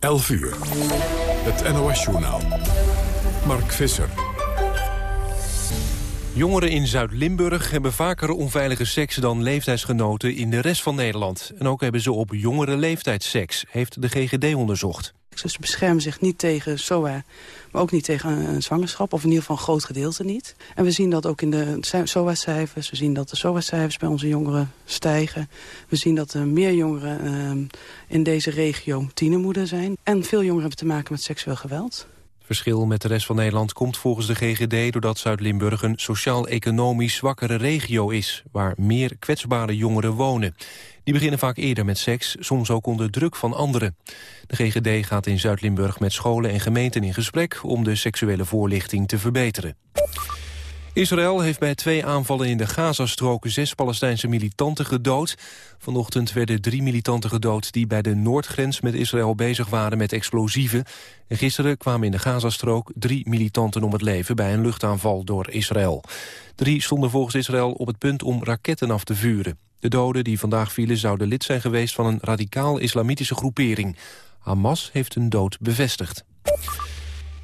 11 uur. Het NOS-journaal. Mark Visser. Jongeren in Zuid-Limburg hebben vaker onveilige seks dan leeftijdsgenoten in de rest van Nederland. En ook hebben ze op jongere leeftijd seks, heeft de GGD onderzocht. Dus ze beschermen zich niet tegen SOA, maar ook niet tegen een zwangerschap. Of in ieder geval een groot gedeelte niet. En we zien dat ook in de SOA-cijfers. We zien dat de SOA-cijfers bij onze jongeren stijgen. We zien dat er meer jongeren uh, in deze regio tienermoeder zijn. En veel jongeren hebben te maken met seksueel geweld verschil met de rest van Nederland komt volgens de GGD... doordat Zuid-Limburg een sociaal-economisch zwakkere regio is... waar meer kwetsbare jongeren wonen. Die beginnen vaak eerder met seks, soms ook onder druk van anderen. De GGD gaat in Zuid-Limburg met scholen en gemeenten in gesprek... om de seksuele voorlichting te verbeteren. Israël heeft bij twee aanvallen in de Gazastrook zes Palestijnse militanten gedood. Vanochtend werden drie militanten gedood die bij de noordgrens met Israël bezig waren met explosieven. En gisteren kwamen in de Gazastrook drie militanten om het leven bij een luchtaanval door Israël. Drie stonden volgens Israël op het punt om raketten af te vuren. De doden die vandaag vielen zouden lid zijn geweest van een radicaal-islamitische groepering. Hamas heeft hun dood bevestigd.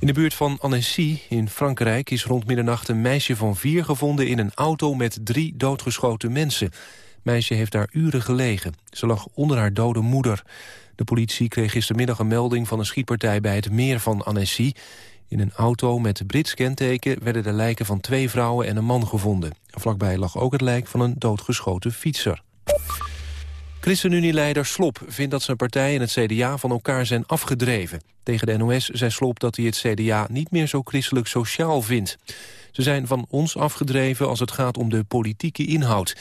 In de buurt van Annecy in Frankrijk is rond middernacht een meisje van vier gevonden in een auto met drie doodgeschoten mensen. Het meisje heeft daar uren gelegen. Ze lag onder haar dode moeder. De politie kreeg gistermiddag een melding van een schietpartij bij het meer van Annecy. In een auto met Brits kenteken werden de lijken van twee vrouwen en een man gevonden. Vlakbij lag ook het lijk van een doodgeschoten fietser. ChristenUnie-leider Slop vindt dat zijn partij en het CDA van elkaar zijn afgedreven. Tegen de NOS zei Slop dat hij het CDA niet meer zo christelijk sociaal vindt. Ze zijn van ons afgedreven als het gaat om de politieke inhoud.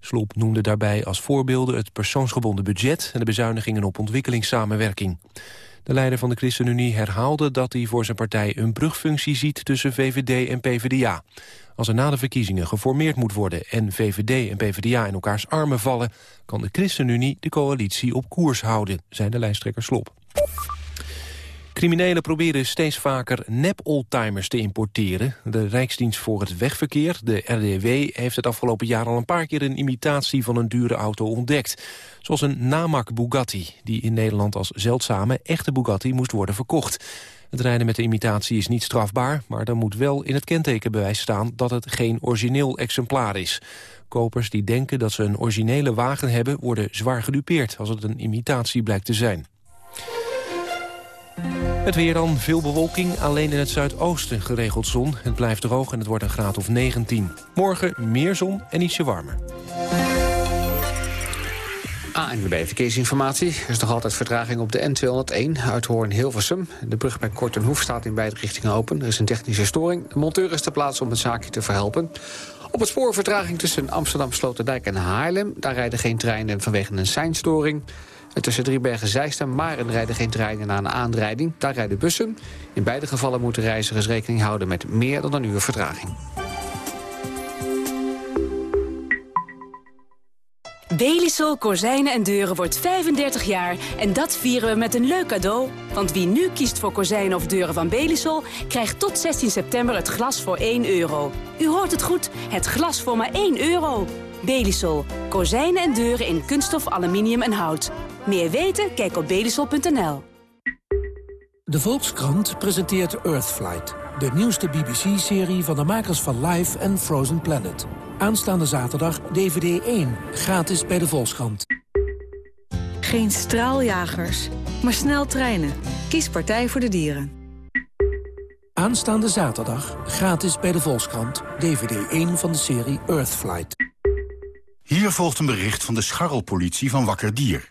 Slop noemde daarbij als voorbeelden het persoonsgebonden budget... en de bezuinigingen op ontwikkelingssamenwerking. De leider van de ChristenUnie herhaalde dat hij voor zijn partij een brugfunctie ziet tussen VVD en PvdA. Als er na de verkiezingen geformeerd moet worden en VVD en PvdA in elkaars armen vallen, kan de ChristenUnie de coalitie op koers houden, zei de lijsttrekker Slop. Criminelen proberen steeds vaker nep-oldtimers te importeren. De Rijksdienst voor het Wegverkeer, de RDW, heeft het afgelopen jaar al een paar keer een imitatie van een dure auto ontdekt. Zoals een namak Bugatti, die in Nederland als zeldzame echte Bugatti moest worden verkocht. Het rijden met de imitatie is niet strafbaar, maar dan moet wel in het kentekenbewijs staan dat het geen origineel exemplaar is. Kopers die denken dat ze een originele wagen hebben worden zwaar gedupeerd als het een imitatie blijkt te zijn. Het weer dan, veel bewolking, alleen in het zuidoosten geregeld zon. Het blijft droog en het wordt een graad of 19. Morgen meer zon en ietsje warmer. ANWB Verkeersinformatie. Er is nog altijd vertraging op de N201 uit Hoorn-Hilversum. De brug bij Kortenhoef staat in beide richtingen open. Er is een technische storing. De monteur is ter plaatse om het zaakje te verhelpen. Op het spoor vertraging tussen Amsterdam, Sloterdijk en Haarlem. Daar rijden geen treinen vanwege een seinstoring. En tussen Driebergen, Zeist en Maren rijden geen treinen na een aanrijding. Daar rijden bussen. In beide gevallen moeten reizigers rekening houden met meer dan een uur vertraging. Belisol Kozijnen en Deuren wordt 35 jaar en dat vieren we met een leuk cadeau. Want wie nu kiest voor kozijnen of deuren van Belisol... krijgt tot 16 september het glas voor 1 euro. U hoort het goed, het glas voor maar 1 euro. Belisol. Kozijnen en deuren in kunststof, aluminium en hout. Meer weten? Kijk op belisol.nl. De Volkskrant presenteert Earthflight. De nieuwste BBC-serie van de makers van Life en Frozen Planet. Aanstaande zaterdag DVD 1, gratis bij de Volkskrant. Geen straaljagers, maar snel treinen. Kies Partij voor de Dieren. Aanstaande zaterdag, gratis bij de Volkskrant. DVD 1 van de serie Earthflight. Hier volgt een bericht van de scharrelpolitie van Wakker Dier.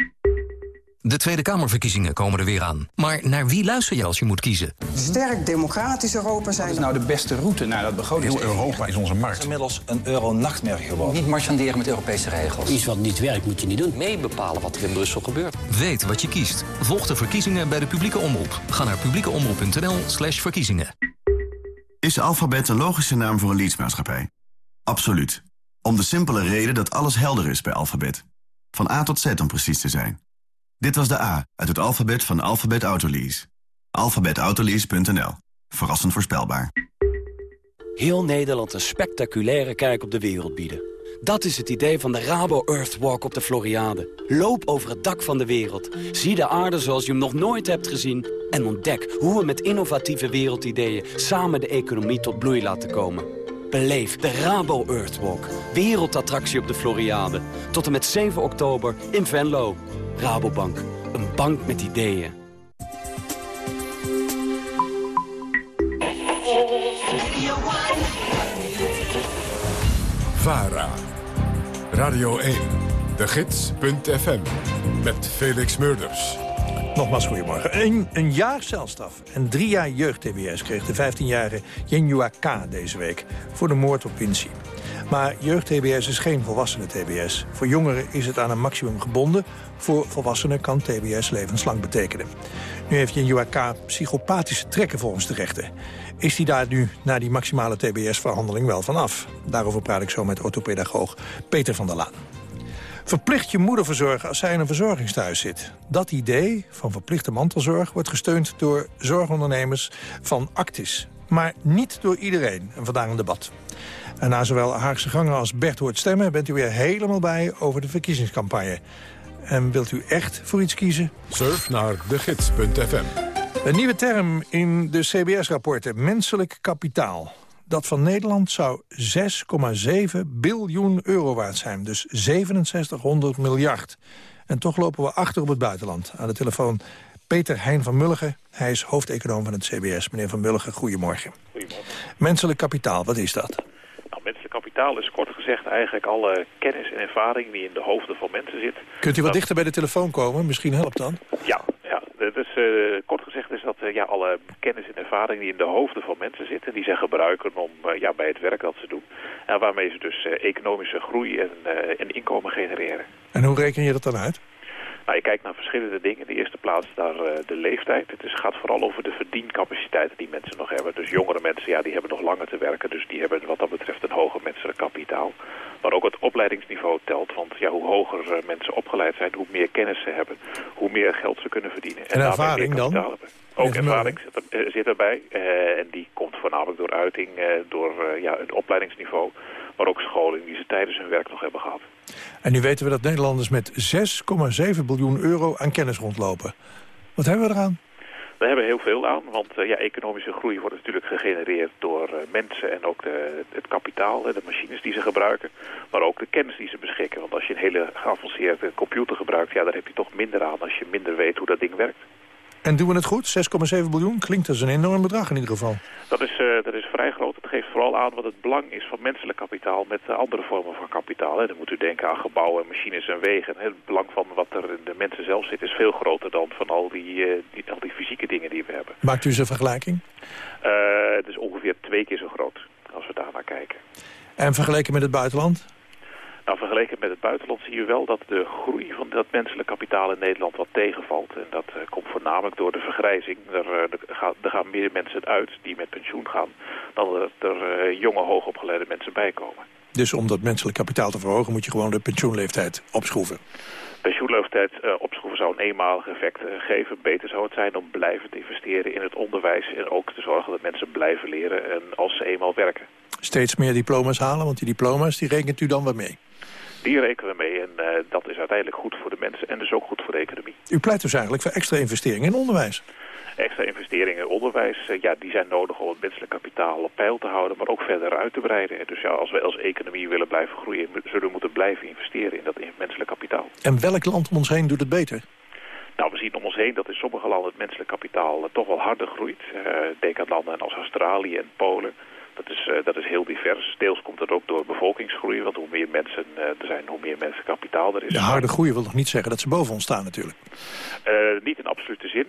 De Tweede Kamerverkiezingen komen er weer aan. Maar naar wie luister je als je moet kiezen? Sterk democratisch Europa zijn... Wat is nou de beste route naar dat begroting? Heel Europa is onze markt. Het is inmiddels een euro-nachtmerrie geworden. Niet marchanderen met Europese regels. Iets wat niet werkt moet je niet doen. Mee bepalen wat er in Brussel gebeurt. Weet wat je kiest. Volg de verkiezingen bij de publieke omroep. Ga naar publiekeomroep.nl slash verkiezingen. Is Alphabet een logische naam voor een leadsmaatschappij? Absoluut. Om de simpele reden dat alles helder is bij Alphabet. Van A tot Z om precies te zijn. Dit was de A uit het alfabet van Alphabet Autolease. Alphabetautolease.nl. Verrassend voorspelbaar. Heel Nederland een spectaculaire kijk op de wereld bieden. Dat is het idee van de Rabo Earthwalk op de Floriade. Loop over het dak van de wereld. Zie de aarde zoals je hem nog nooit hebt gezien. En ontdek hoe we met innovatieve wereldideeën... samen de economie tot bloei laten komen. Beleef de Rabo Earthwalk. Wereldattractie op de Floriade. Tot en met 7 oktober in Venlo. Rabobank. Een bank met ideeën. VARA. Radio 1. De Gids.fm. Met Felix Murders. Nogmaals goedemorgen. Een, een jaar celstraf en drie jaar jeugd-TBS kreeg de 15-jarige Yenjua K. deze week... voor de moord op Vinci. Maar jeugd-TBS is geen volwassenen-TBS. Voor jongeren is het aan een maximum gebonden. Voor volwassenen kan TBS levenslang betekenen. Nu heeft Yenjua K. psychopathische trekken volgens de. Is hij daar nu na die maximale TBS-verhandeling wel van af? Daarover praat ik zo met orthopedagoog Peter van der Laan. Verplicht je moeder verzorgen als zij in een verzorgingstehuis zit. Dat idee van verplichte mantelzorg wordt gesteund door zorgondernemers van Actis. Maar niet door iedereen, en vandaag een debat. En na zowel Haagse Gangen als Bert hoort stemmen... bent u weer helemaal bij over de verkiezingscampagne. En wilt u echt voor iets kiezen? Surf naar degids.fm. Een nieuwe term in de CBS-rapporten, menselijk kapitaal. Dat van Nederland zou 6,7 biljoen euro waard zijn. Dus 6700 miljard. En toch lopen we achter op het buitenland. Aan de telefoon Peter Hein van Mulligen. Hij is hoofdeconoom van het CBS. Meneer van Mulligen, goedemorgen. Goedemorgen. Menselijk kapitaal, wat is dat? Nou, menselijk kapitaal is kort gezegd eigenlijk alle kennis en ervaring die in de hoofden van mensen zit. Kunt u wat dichter bij de telefoon komen? Misschien helpt dan. Ja, ja. Dus uh, kort gezegd is dat uh, ja, alle kennis en ervaring die in de hoofden van mensen zitten, die ze gebruiken om ja, bij het werk dat ze doen. En waarmee ze dus economische groei en, en inkomen genereren. En hoe reken je dat dan uit? Nou, je kijkt naar verschillende dingen. In de eerste plaats naar uh, de leeftijd. Het is, gaat vooral over de verdiencapaciteiten die mensen nog hebben. Dus jongere mensen, ja, die hebben nog langer te werken. Dus die hebben wat dat betreft een hoger menselijk kapitaal. Maar ook het opleidingsniveau telt. Want ja, hoe hoger uh, mensen opgeleid zijn, hoe meer kennis ze hebben. Hoe meer geld ze kunnen verdienen. En, en ervaring dan? Hebben. Ook ervaring zit, er, zit erbij. en die komt voornamelijk door uiting, door ja, het opleidingsniveau. Maar ook scholing die ze tijdens hun werk nog hebben gehad. En nu weten we dat Nederlanders met 6,7 biljoen euro aan kennis rondlopen. Wat hebben we eraan? We hebben heel veel aan, want uh, ja, economische groei wordt natuurlijk gegenereerd door uh, mensen en ook de, het kapitaal en de machines die ze gebruiken, maar ook de kennis die ze beschikken. Want als je een hele geavanceerde computer gebruikt, ja, daar heb je toch minder aan als je minder weet hoe dat ding werkt. En doen we het goed? 6,7 biljoen klinkt als een enorm bedrag in ieder geval. Dat is, uh, dat is vrij groot. Het geeft vooral aan wat het belang is van menselijk kapitaal met uh, andere vormen van kapitaal. Hè. Dan moet u denken aan gebouwen, machines en wegen. Het belang van wat er in de mensen zelf zit is veel groter dan van al die, die, al die fysieke dingen die we hebben. Maakt u eens een vergelijking? het is ongeveer twee keer zo groot als we daar naar kijken. En vergeleken met het buitenland? Nou, vergeleken met het buitenland zie je wel dat de groei van dat menselijk kapitaal in Nederland wat tegenvalt. En dat uh, komt voornamelijk door de vergrijzing. Er, er, gaan, er, gaan, meer mensen uit die met pensioen gaan dan dat er uh, jonge, hoogopgeleide mensen bijkomen. Dus om dat menselijk kapitaal te verhogen moet je gewoon de pensioenleeftijd opschroeven? pensioenleeftijd uh, opschroeven zou een eenmalig effect uh, geven. Beter zou het zijn om blijvend te investeren in het onderwijs... en ook te zorgen dat mensen blijven leren en als ze eenmaal werken. Steeds meer diploma's halen, want die diploma's die rekent u dan wel mee? Die rekenen we mee en uh, dat is uiteindelijk goed voor de mensen en dus ook goed voor de economie. U pleit dus eigenlijk voor extra investeringen in onderwijs? Extra investeringen in onderwijs, uh, ja, die zijn nodig om het menselijk kapitaal op peil te houden, maar ook verder uit te breiden. Dus ja, als we als economie willen blijven groeien, zullen we moeten blijven investeren in dat menselijk kapitaal. En welk land om ons heen doet het beter? Nou, we zien om ons heen dat in sommige landen het menselijk kapitaal uh, toch wel harder groeit. denk aan landen als Australië en Polen Dat is, uh, dat is heel divers. Deels komt dat ook door bevolkingsgroei, want hoe meer mensen uh, er zijn, hoe meer mensen kapitaal er is. De harde groei wil nog niet zeggen dat ze boven ons staan natuurlijk. Uh, niet in absolute zin.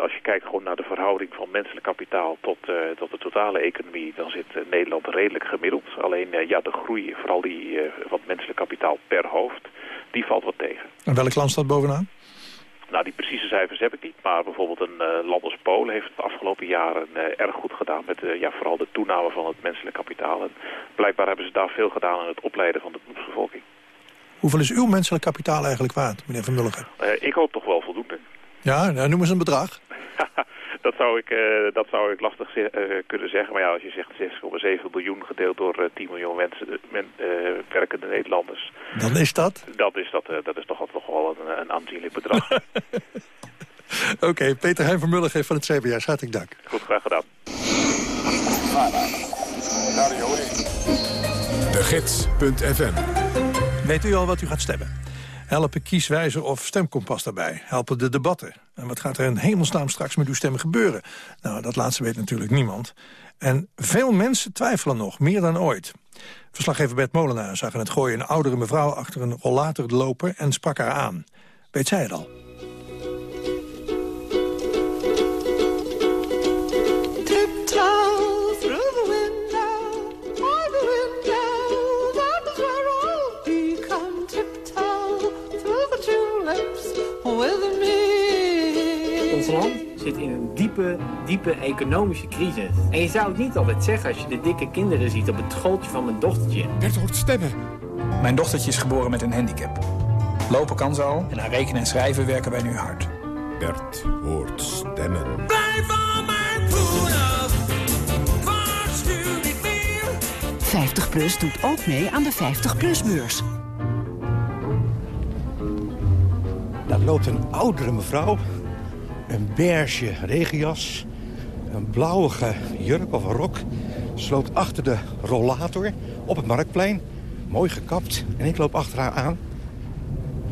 als je kijkt gewoon naar de verhouding van menselijk kapitaal tot, tot de totale economie, dan zit Nederland redelijk gemiddeld. Alleen ja, de groei, vooral die van menselijk kapitaal per hoofd, die valt wat tegen. En welk land staat bovenaan? Nou, die precieze cijfers heb ik niet. Maar bijvoorbeeld een uh, land als Polen heeft het de afgelopen jaren uh, erg goed gedaan. Met uh, ja, vooral de toename van het menselijk kapitaal. En blijkbaar hebben ze daar veel gedaan aan het opleiden van de bevolking. Hoeveel is uw menselijk kapitaal eigenlijk waard, meneer Van Mulligen? ik hoop toch wel voldoende. Ja, nou, noem eens een bedrag. dat, zou ik, uh, dat zou ik lastig uh, kunnen zeggen. Maar ja, als je zegt 6,7 miljoen gedeeld door uh, 10 miljoen mensen, men, werkende Nederlanders. Dan is dat? Dat is, dat, dat is toch, toch wel een, een aanzienlijk bedrag. Oké, okay, Peter Heijn van Mulligen van het CBS. Hartelijk dank. Goed, graag gedaan. De Gids.fm Weet u al wat u gaat stemmen? Helpen kieswijzer of stemkompas daarbij? Helpen de debatten? En wat gaat er in hemelsnaam straks met uw stemmen gebeuren? Nou, dat laatste weet natuurlijk niemand. En veel mensen twijfelen nog, meer dan ooit. Verslaggever Bert Molenaar zag in het gooien een oudere mevrouw... achter een rollator lopen en sprak haar aan. Weet zij het al? Zit in een diepe, diepe economische crisis. En je zou het niet altijd zeggen als je de dikke kinderen ziet op het schooltje van mijn dochtertje. Bert hoort stemmen. Mijn dochtertje is geboren met een handicap. Lopen kan ze al en aan rekenen en schrijven werken wij nu hard. Bert hoort stemmen. Blijf van mijn af. 50PLUS doet ook mee aan de 50PLUS-beurs. Daar loopt een oudere mevrouw een beige regenjas, een blauwe jurk of een rok. Loopt achter de rollator op het marktplein. Mooi gekapt. En ik loop achter haar aan.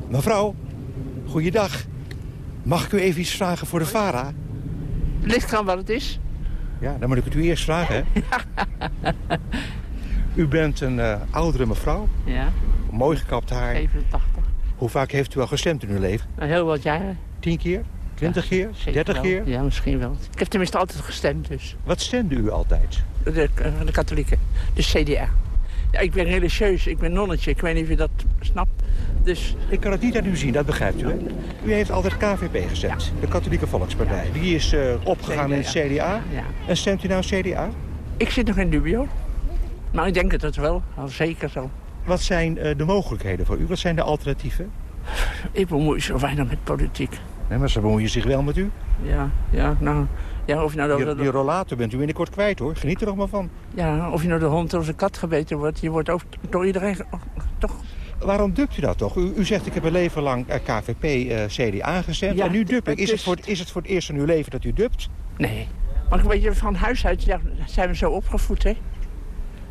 Mevrouw, goeiedag. Mag ik u even iets vragen voor de VARA? Ligt aan wat het is. Ja, dan moet ik het u eerst vragen, hè? u bent een uh, oudere mevrouw. Ja. Mooi gekapt haar. 87. Hoe vaak heeft u al gestemd in uw leven? Nou, heel wat jaren. Tien keer? 20 keer? 30 keer? Ja, misschien wel. Ik heb tenminste altijd gestemd dus. Wat stemde u altijd? De, de katholieken, de CDA. Ja, ik ben religieus, ik ben nonnetje, ik weet niet of je dat snapt. Dus... Ik kan het niet aan u zien, dat begrijpt u. Hè? U heeft altijd KVP gestemd, de Katholieke Volkspartij. Die is uh, opgegaan in het CDA. En stemt u nou CDA? Ik zit nog in dubio. Maar ik denk het het wel, al zeker zo. Wat zijn uh, de mogelijkheden voor u? Wat zijn de alternatieven? Ik bemoei zo weinig met politiek. Nee, maar ze bemoeien zich wel met u. Ja, ja, nou... Ja, of je nou de, die, die rollator bent u binnenkort kwijt, hoor. Geniet er nog maar van. Ja, of je nou de hond of de kat gebeten wordt. Je wordt ook door iedereen... toch... Waarom dubt u dat toch? U, u zegt, ik heb een leven lang uh, KVP, uh, CDA gestemd. en nu dubt ik. Is, het voor, is het voor het eerst in uw leven dat u dubt? Nee. Maar weet je, van huis uit ja, zijn we zo opgevoed, hè.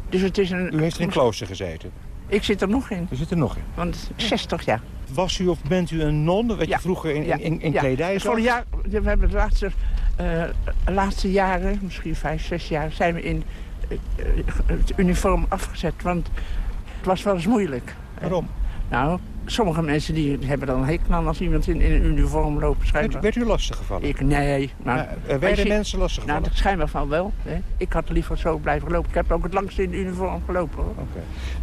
Dus het is een... U heeft in een klooster gezeten? Ik zit er nog in. U zit er nog in? Want 60 jaar. Was u of bent u een non, wat je vroeger in, in, in, in ja. kledij zag? Ja, we hebben de laatste, uh, laatste jaren, misschien vijf, zes jaar, zijn we in uh, het uniform afgezet. Want het was wel eens moeilijk. Waarom? Nou, sommige mensen die hebben dan een hekel aan als iemand in, in een uniform loopt. Werd, werd u lastig gevallen? Ik, nee. Maar, ja, werden je, mensen lastig gevallen? Nou, dat schijnbaar van wel. Hè. Ik had liever zo blijven lopen. Ik heb ook het langste in de uniform gelopen. Oké.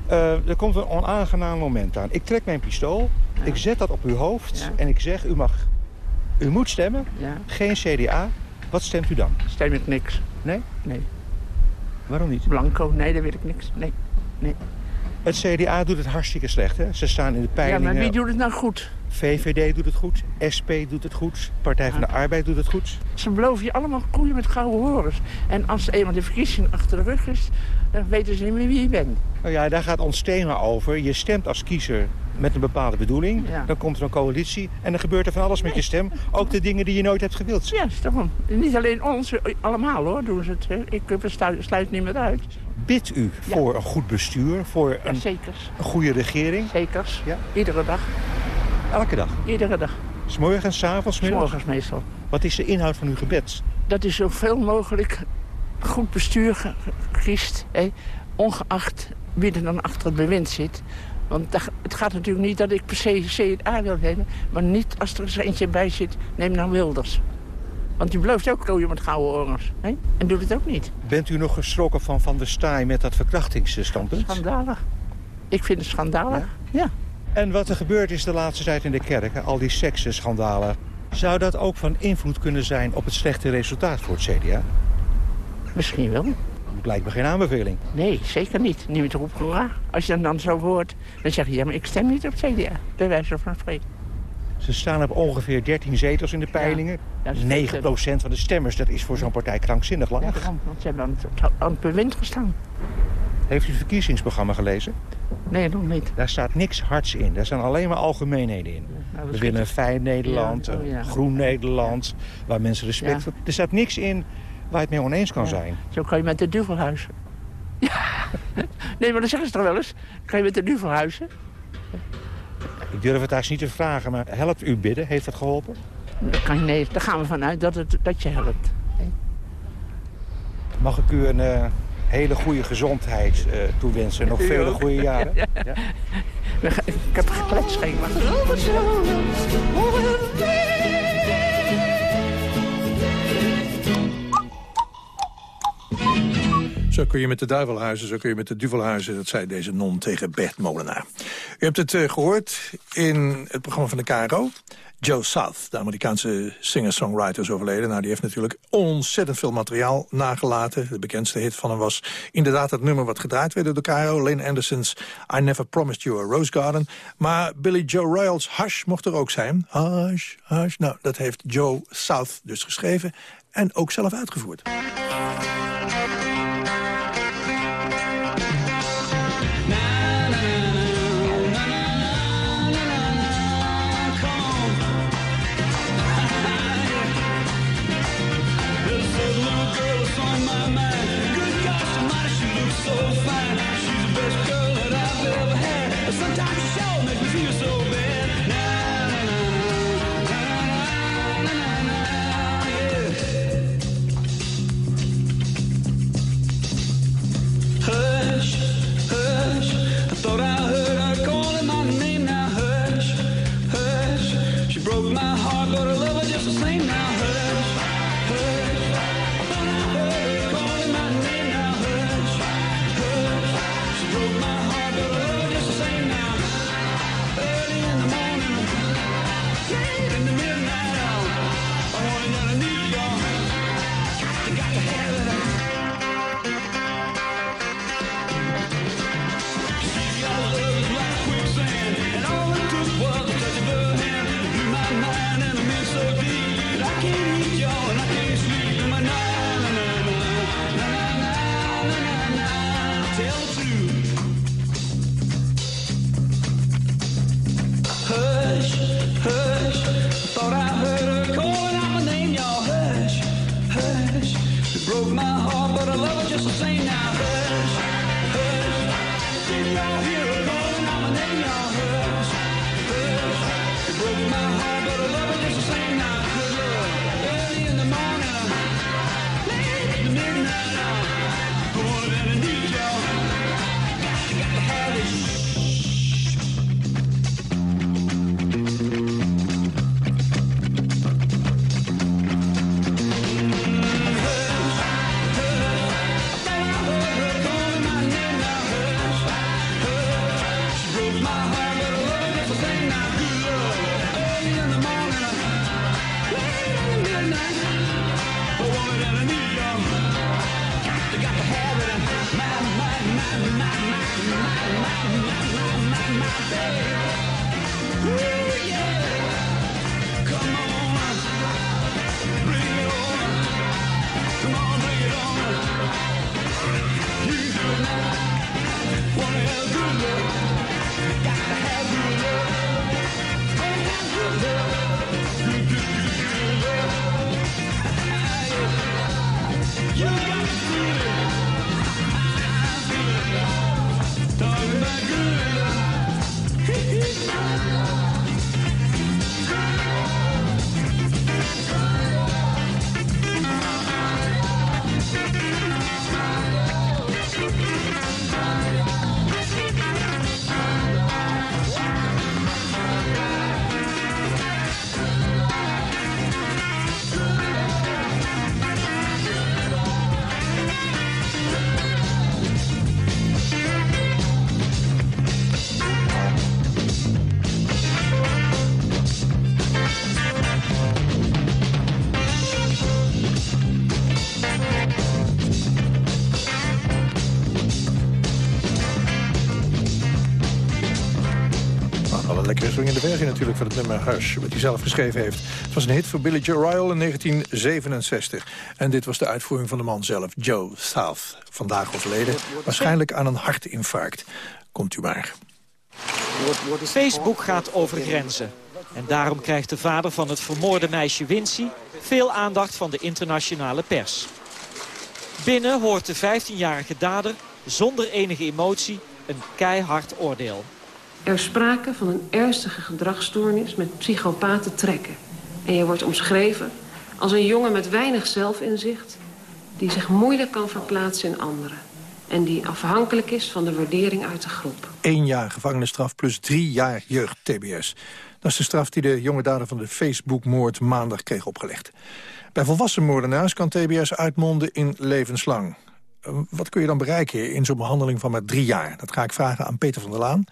Okay. Uh, er komt een onaangenaam moment aan. Ik trek mijn pistool, ja. ik zet dat op uw hoofd ja. en ik zeg, u mag... U moet stemmen, geen CDA. Wat stemt u dan? Stem ik niks. Nee? Nee. Waarom niet? Blanco, nee, daar wil ik niks. Nee, nee. Het CDA doet het hartstikke slecht, hè? Ze staan in de peilingen. Ja, maar wie doet het nou goed? VVD doet het goed, SP doet het goed, Partij van de Arbeid doet het goed. Ze beloven je allemaal koeien met gouden horens. En als eenmaal de verkiezing achter de rug is, dan weten ze niet meer wie je bent. Nou ja, daar gaat ons thema over. Je stemt als kiezer met een bepaalde bedoeling. Ja. Dan komt er een coalitie en dan gebeurt er van alles met je stem. Ook de dingen die je nooit hebt gewild. Ja, is toch Niet alleen ons, allemaal hoor, doen ze het. Ik sluit niet meer uit. Bidt u ja. voor een goed bestuur, voor een, goede regering? Zekers, ja. iedere dag. Elke dag? Iedere dag. S'avonds, middags? S'morgens meestal. Wat is de inhoud van uw gebed? Dat is zoveel mogelijk goed bestuur kiest, hè, ongeacht wie er dan achter het bewind zit. Want het gaat natuurlijk niet dat ik per se CDA wil hebben... maar niet als er eens eentje bij zit, neem dan Wilders. Want die belooft ook rooien met gouden oorlogs. Hè? En doet het ook niet. Bent u nog geschrokken van Van der Staaij met dat verkrachtingsstandpunt? Schandalig. Ik vind het schandalig, ja. En wat er gebeurd is de laatste tijd in de kerk, al die seksenschandalen... zou dat ook van invloed kunnen zijn op het slechte resultaat voor het CDA? Misschien wel. Dat lijkt me geen aanbeveling. Nee, zeker niet. Niet meer op hoera. Als je dan, dan zo hoort, dan zeg je... ja, maar ik stem niet op het CDA. Bij wijze van spreken. Ze staan op ongeveer 13 zetels in de peilingen. Ja, 9% van de stemmers, dat is voor zo'n partij krankzinnig laag. Ja, want ze hebben aan het, aan het bewind gestaan. Heeft u het verkiezingsprogramma gelezen? Nee, nog niet. Daar staat niks hards in. Daar staan alleen maar algemeenheden in. Nou, We willen een fijn Nederland, ja, oh, ja. een groen Nederland, waar mensen respect voor... Er staat niks in waar je het mee oneens kan zijn. Zo kan je met de duvelhuizen. Ja. Nee, maar dan zeggen ze toch wel eens. Kan je met de duvelhuizen? Ik durf het daar niet te vragen, maar helpt u bidden? Heeft dat geholpen? Dat kan, nee, daar gaan we vanuit dat, het, dat je helpt. Mag ik u een uh, hele goede gezondheid uh, toewensen? Nog vele goede jaren? Ja. Ja. Ik heb gekletst, geen maar. Zo kun je met de duivelhuizen, zo kun je met de duvelhuizen... dat zei deze non tegen Bert Molenaar. U hebt het uh, gehoord in het programma van de KRO. Joe South, de Amerikaanse singer-songwriter, is overleden. Nou, die heeft natuurlijk ontzettend veel materiaal nagelaten. De bekendste hit van hem was inderdaad het nummer wat gedraaid werd door de KRO. Lane Anderson's I Never Promised You a Rose Garden. Maar Billy Joe Royals Hush mocht er ook zijn. Hush, hush. Nou, dat heeft Joe South dus geschreven en ook zelf uitgevoerd. What a. Natuurlijk van het nummer Hush... wat hij zelf geschreven heeft. Het was een hit voor Billy Joe in 1967. En dit was de uitvoering van de man zelf, Joe South. Vandaag overleden, waarschijnlijk aan een hartinfarct. Komt u maar. Facebook gaat over grenzen. En daarom krijgt de vader van het vermoorde meisje Wincy... veel aandacht van de internationale pers. Binnen hoort de 15-jarige dader zonder enige emotie een keihard oordeel. Er sprake van een ernstige gedragsstoornis met psychopathe trekken. En je wordt omschreven als een jongen met weinig zelfinzicht... die zich moeilijk kan verplaatsen in anderen. En die afhankelijk is van de waardering uit de groep. Eén jaar gevangenisstraf plus drie jaar jeugd-TBS. Dat is de straf die de jonge dader van de Facebook-moord maandag kreeg opgelegd. Bij volwassen moordenaars kan TBS uitmonden in levenslang. Wat kun je dan bereiken in zo'n behandeling van maar drie jaar? Dat ga ik vragen aan Peter van der Laan,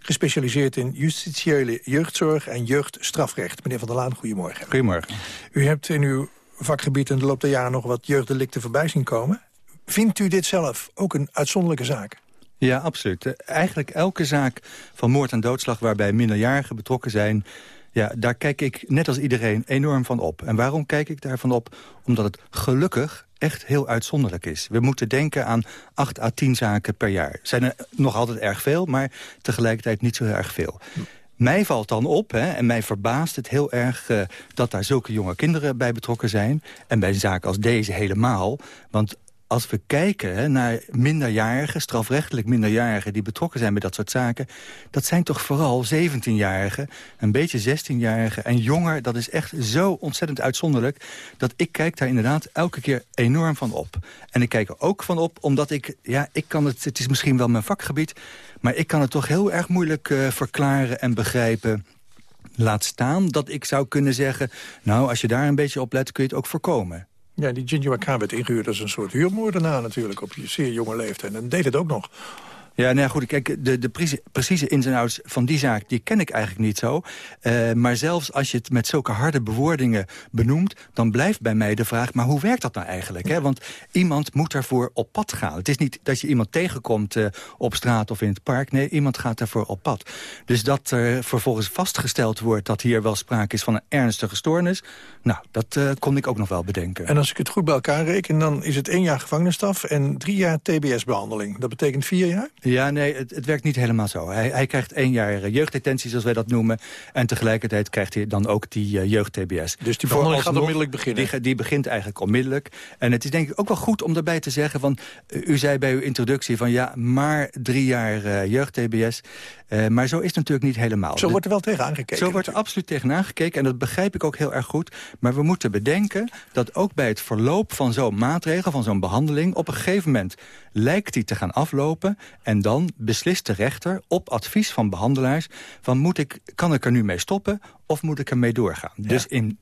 gespecialiseerd in justitiële jeugdzorg en jeugdstrafrecht. Meneer van der Laan, goedemorgen. Goedemorgen. U hebt in uw vakgebied in de loop der jaren nog wat jeugddelicten voorbij zien komen. Vindt u dit zelf ook een uitzonderlijke zaak? Ja, absoluut. Eh, eigenlijk elke zaak van moord en doodslag waarbij minderjarigen betrokken zijn... Ja, daar kijk ik net als iedereen enorm van op. En waarom kijk ik daarvan op? Omdat het gelukkig echt heel uitzonderlijk is. We moeten denken aan 8 à 10 zaken per jaar. Zijn er nog altijd erg veel, maar tegelijkertijd niet zo erg veel. Mij valt dan op, hè, en mij verbaast het heel erg... Uh, dat daar zulke jonge kinderen bij betrokken zijn. En bij zaken als deze helemaal. Want als we kijken naar minderjarigen, strafrechtelijk minderjarigen... die betrokken zijn bij dat soort zaken... dat zijn toch vooral 17-jarigen, een beetje 16-jarigen en jonger. Dat is echt zo ontzettend uitzonderlijk... dat ik kijk daar inderdaad elke keer enorm van op. En ik kijk er ook van op, omdat ik... ja, ik kan het, het is misschien wel mijn vakgebied... maar ik kan het toch heel erg moeilijk uh, verklaren en begrijpen... Laat staan dat ik zou kunnen zeggen... nou, als je daar een beetje op let, kun je het ook voorkomen. Ja, die Ginger K. werd ingehuurd als een soort huurmoordenaar natuurlijk... op je zeer jonge leeftijd. En deed het ook nog. Ja, nou ja, goed, kijk, de, de precieze ins en outs van die zaak... die ken ik eigenlijk niet zo. Uh, maar zelfs als je het met zulke harde bewoordingen benoemt... dan blijft bij mij de vraag, maar hoe werkt dat nou eigenlijk? Hè? Want iemand moet daarvoor op pad gaan. Het is niet dat je iemand tegenkomt uh, op straat of in het park. Nee, iemand gaat daarvoor op pad. Dus dat er vervolgens vastgesteld wordt... dat hier wel sprake is van een ernstige stoornis... nou, dat uh, kon ik ook nog wel bedenken. En als ik het goed bij elkaar reken... dan is het één jaar gevangenisstraf en drie jaar TBS-behandeling. Dat betekent vier jaar? Ja, nee, het, het, werkt niet helemaal zo. Hij, hij krijgt één jaar jeugddetentie, zoals wij dat noemen. En tegelijkertijd krijgt hij dan ook die uh, jeugd-TBS. Dus die behandeling gaat onmiddellijk beginnen? Die, die, begint eigenlijk onmiddellijk. En het is denk ik ook wel goed om daarbij te zeggen... van u zei bij uw introductie van ja, maar drie jaar uh, jeugd-TBS. Maar zo is het natuurlijk niet helemaal. Zo wordt er wel tegen aangekeken. Zo wordt er absoluut tegen aangekeken. En dat begrijp ik ook heel erg goed. Maar we moeten bedenken dat ook bij het verloop van zo'n maatregel... van zo'n behandeling, op een gegeven moment lijkt die te gaan aflopen... en dan beslist de rechter op advies van behandelaars... van moet ik, kan ik er nu mee stoppen of moet ik ermee doorgaan? Ja. Dus in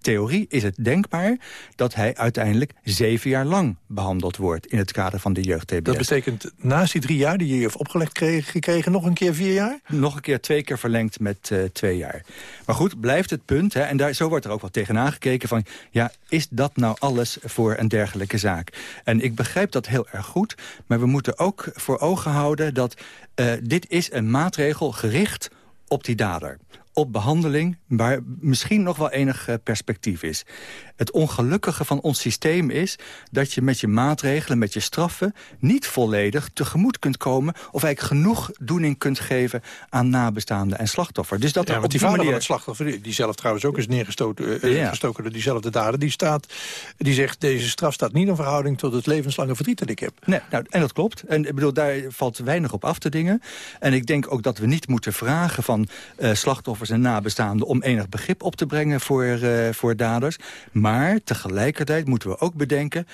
theorie is het denkbaar dat hij uiteindelijk zeven jaar lang behandeld wordt in het kader van de jeugd-TBS. Dat betekent naast die drie jaar die je heeft opgelegd kreeg, gekregen nog een keer vier jaar? Nog een keer twee keer verlengd met uh, twee jaar. Maar goed, blijft het punt, hè, en daar, zo wordt er ook wel tegenaan gekeken van... ja, is dat nou alles voor een dergelijke zaak? En ik begrijp dat heel erg goed, maar we moeten ook voor ogen houden... dat uh, dit is een maatregel gericht op die dader op behandeling waar misschien nog wel enig perspectief is. Het ongelukkige van ons systeem is dat je met je maatregelen, met je straffen... niet volledig tegemoet kunt komen... of eigenlijk genoeg doening kunt geven aan nabestaanden en slachtoffers. Dus dat ja, want die vader manier... van het slachtoffer, die zelf trouwens ook is neergestoken uh, ja. gestoken door diezelfde dader... Die, staat, die zegt, deze straf staat niet in verhouding tot het levenslange verdriet dat ik heb. Nee, nou, en dat klopt. En ik bedoel, daar valt weinig op af te dingen. En ik denk ook dat we niet moeten vragen van uh, slachtoffers en nabestaanden... om enig begrip op te brengen voor, uh, voor daders. Maar tegelijkertijd moeten we ook bedenken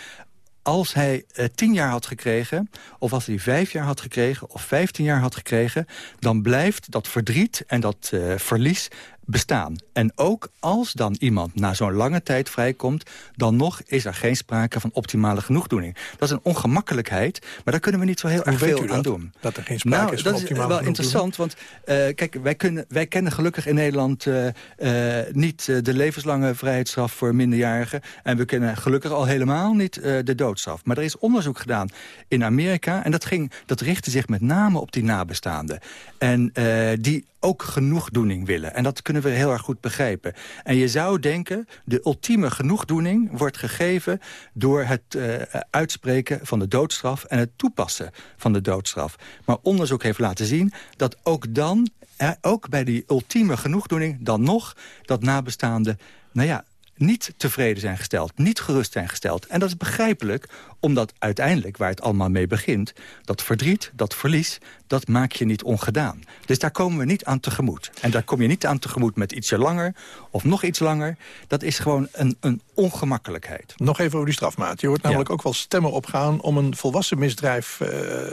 als hij uh, tien jaar had gekregen, of als hij vijf jaar had gekregen... of vijftien jaar had gekregen, dan blijft dat verdriet en dat uh, verlies bestaan. En ook als dan iemand na zo'n lange tijd vrijkomt... dan nog is er geen sprake van optimale genoegdoening. Dat is een ongemakkelijkheid, maar daar kunnen we niet zo heel Hoe erg veel aan dat? doen. Dat er geen sprake nou, is van dat is optimale wel interessant, want eh, kijk, wij, kunnen, wij kennen gelukkig in Nederland eh, eh, niet eh, de levenslange vrijheidsstraf voor minderjarigen. En we kennen gelukkig al helemaal niet eh, de doodstraf. Maar er is onderzoek gedaan in Amerika en dat, ging, dat richtte zich met name op die nabestaanden. En eh, die ook genoegdoening willen. En dat kunnen we heel erg goed begrijpen. En je zou denken, de ultieme genoegdoening wordt gegeven... door het eh, uitspreken van de doodstraf en het toepassen van de doodstraf. Maar onderzoek heeft laten zien dat ook dan, ook bij die ultieme genoegdoening... dan nog dat nabestaanden, nou ja, niet tevreden zijn gesteld, niet gerust zijn gesteld. En dat is begrijpelijk, omdat uiteindelijk, waar het allemaal mee begint... dat verdriet, dat verlies, dat maak je niet ongedaan. Dus daar komen we niet aan tegemoet. En daar kom je niet aan tegemoet met ietsje langer of nog iets langer. Dat is gewoon een, een ongemakkelijkheid. Nog even over die strafmaat. Je hoort namelijk ook wel stemmen opgaan om een volwassen misdrijf eh,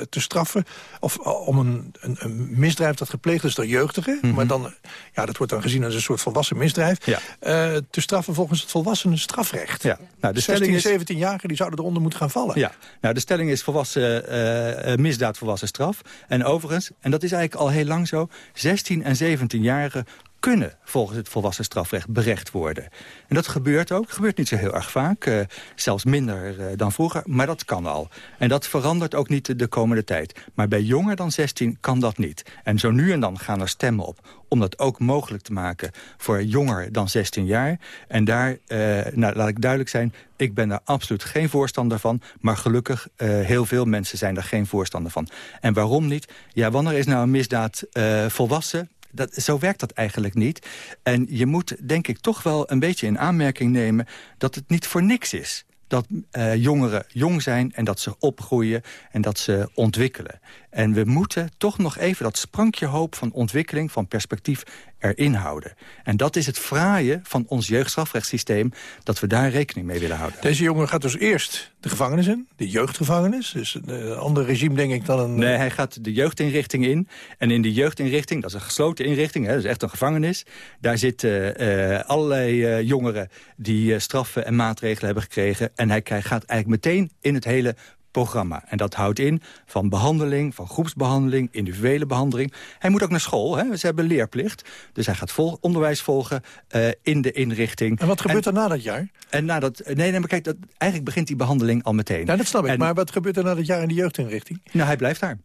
te straffen. Of eh, om een, een, een misdrijf dat gepleegd is door jeugdigen. Mhm. Maar dan, ja, dat wordt dan gezien als een soort volwassen misdrijf. Ja. eh, te straffen volgens het volwassenen strafrecht. Ja. Nou, de 16, stelling is... 17-jarigen die zouden eronder moeten gaan vallen. Ja, nou, de stelling is volwassen, eh, eh, misdaad volwassen straf. En overigens, en dat is eigenlijk al heel lang zo... 16 en 17-jarigen kunnen volgens het volwassen strafrecht berecht worden. En dat gebeurt ook. gebeurt niet zo heel erg vaak. eh, zelfs minder eh, dan vroeger. Maar dat kan al. En dat verandert ook niet de, de komende tijd. Maar bij jonger dan 16 kan dat niet. En zo nu en dan gaan er stemmen op om dat ook mogelijk te maken voor jonger dan 16 jaar. En daar, eh, nou, laat ik duidelijk zijn, ik ben daar absoluut geen voorstander van. Maar gelukkig, heel veel mensen zijn daar geen voorstander van. En waarom niet? Ja, wanneer is nou een misdaad volwassen? Dat, zo werkt dat eigenlijk niet. En je moet, denk ik, toch wel een beetje in aanmerking nemen... dat het niet voor niks is dat eh, jongeren jong zijn en dat ze opgroeien en dat ze ontwikkelen. En we moeten toch nog even dat sprankje hoop van ontwikkeling, van perspectief erin houden. En dat is het fraaie van ons jeugdstrafrechtssysteem, dat we daar rekening mee willen houden. Deze jongen gaat dus eerst de gevangenis in, de jeugdgevangenis. Dus een ander regime denk ik dan een... Nee, hij gaat de jeugdinrichting in. En in die jeugdinrichting, dat is een gesloten inrichting, hè, dat is echt een gevangenis. Daar zitten eh, allerlei eh, jongeren die eh, straffen en maatregelen hebben gekregen. En hij gaat eigenlijk meteen in het hele programma. En dat houdt in van behandeling, van groepsbehandeling, individuele behandeling. Hij moet ook naar school, hè? ze hebben leerplicht. Dus hij gaat vol, onderwijs volgen uh, in de inrichting. En wat gebeurt en, er na dat jaar? En na dat, nee, nee, maar kijk, dat, eigenlijk begint die behandeling al meteen. Nou, dat snap ik. En, maar wat gebeurt er na dat jaar in de jeugdinrichting? Nou, hij blijft daar.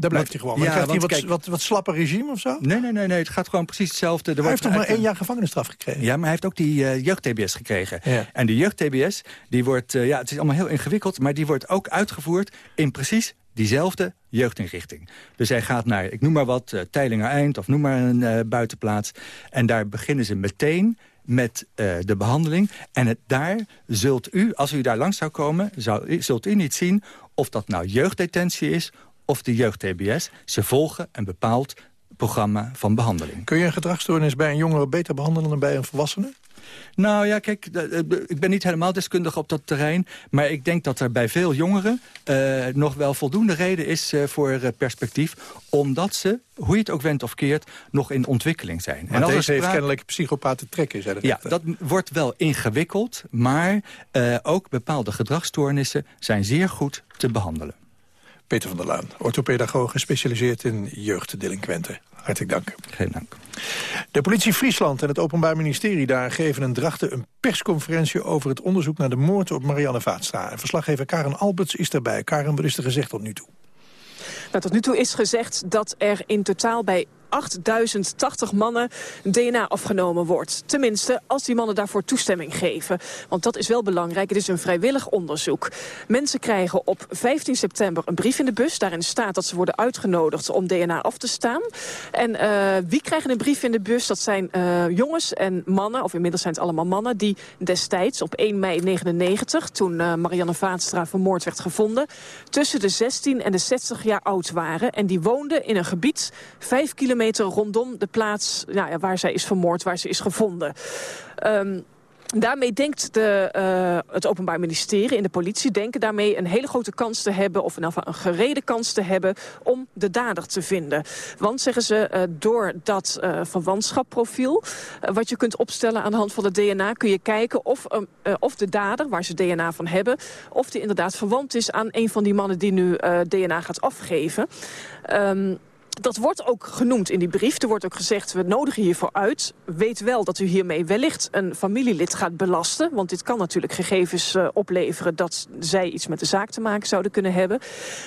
Daar blijft hij gewoon. Maar ja, krijgt hij wat, kijk, wat, wat slapper regime of zo? Nee, nee, nee, nee, het gaat gewoon precies hetzelfde. Er hij heeft toch maar één jaar gevangenisstraf gekregen? Ja, maar hij heeft ook die uh, jeugd-TBS gekregen. Ja. En die jeugd-TBS, die wordt, uh, ja, het is allemaal heel ingewikkeld... maar die wordt ook uitgevoerd in precies diezelfde jeugdinrichting. Dus hij gaat naar, ik noem maar wat, uh, Teilinger Eind... of noem maar een uh, buitenplaats. En daar beginnen ze meteen met uh, de behandeling. En het, daar zult u, als u daar langs zou komen... Zou, zult u niet zien of dat nou jeugddetentie is of de jeugd-TBS. Ze volgen een bepaald programma van behandeling. Kun je een gedragsstoornis bij een jongere beter behandelen dan bij een volwassene? Nou ja, kijk, ik ben niet helemaal deskundig op dat terrein... maar ik denk dat er bij veel jongeren uh, nog wel voldoende reden is uh, voor uh, perspectief... omdat ze, hoe je het ook wendt of keert, nog in ontwikkeling zijn. Maar en deze heeft kennelijk psychopaten trekken, zei dat Ja, dat wordt wel ingewikkeld, maar ook bepaalde gedragsstoornissen... zijn zeer goed te behandelen. Peter van der Laan, orthopedagoog gespecialiseerd in jeugddelinquenten. Hartelijk dank. Geen dank. De politie Friesland en het Openbaar Ministerie daar geven een drachten een persconferentie over het onderzoek naar de moord op Marianne Vaatstra. En verslaggever Karen Alberts is daarbij. Karen, wat is er gezegd tot nu toe? Nou, tot nu toe is gezegd dat er in totaal bij 8080 mannen DNA afgenomen wordt. Tenminste, als die mannen daarvoor toestemming geven. Want dat is wel belangrijk. Het is een vrijwillig onderzoek. Mensen krijgen op 15 september een brief in de bus. Daarin staat dat ze worden uitgenodigd om DNA af te staan. En uh, wie krijgen een brief in de bus? Dat zijn uh, jongens en mannen, of inmiddels zijn het allemaal mannen... die destijds op 1 mei 99, toen uh, Marianne Vaatstra vermoord werd gevonden... tussen de 16 en de 60 jaar oud waren. En die woonden in een gebied 5 kilometer rondom de plaats ja, waar zij is vermoord, waar ze is gevonden. Um, Daarmee denkt de, uh, het Openbaar Ministerie en de politie... denken daarmee een hele grote kans te hebben... of in ieder geval een gerede kans te hebben... om de dader te vinden. Want, zeggen ze, uh, door dat uh, verwantschapprofiel... wat je kunt opstellen aan de hand van het DNA... kun je kijken of, of de dader, waar ze DNA van hebben... of die inderdaad verwant is aan een van die mannen... die nu DNA gaat afgeven. Um, dat wordt ook genoemd in die brief. Er wordt ook gezegd, we nodigen hiervoor uit. Weet wel dat u hiermee wellicht een familielid gaat belasten. Want dit kan natuurlijk gegevens uh, opleveren... dat zij iets met de zaak te maken zouden kunnen hebben.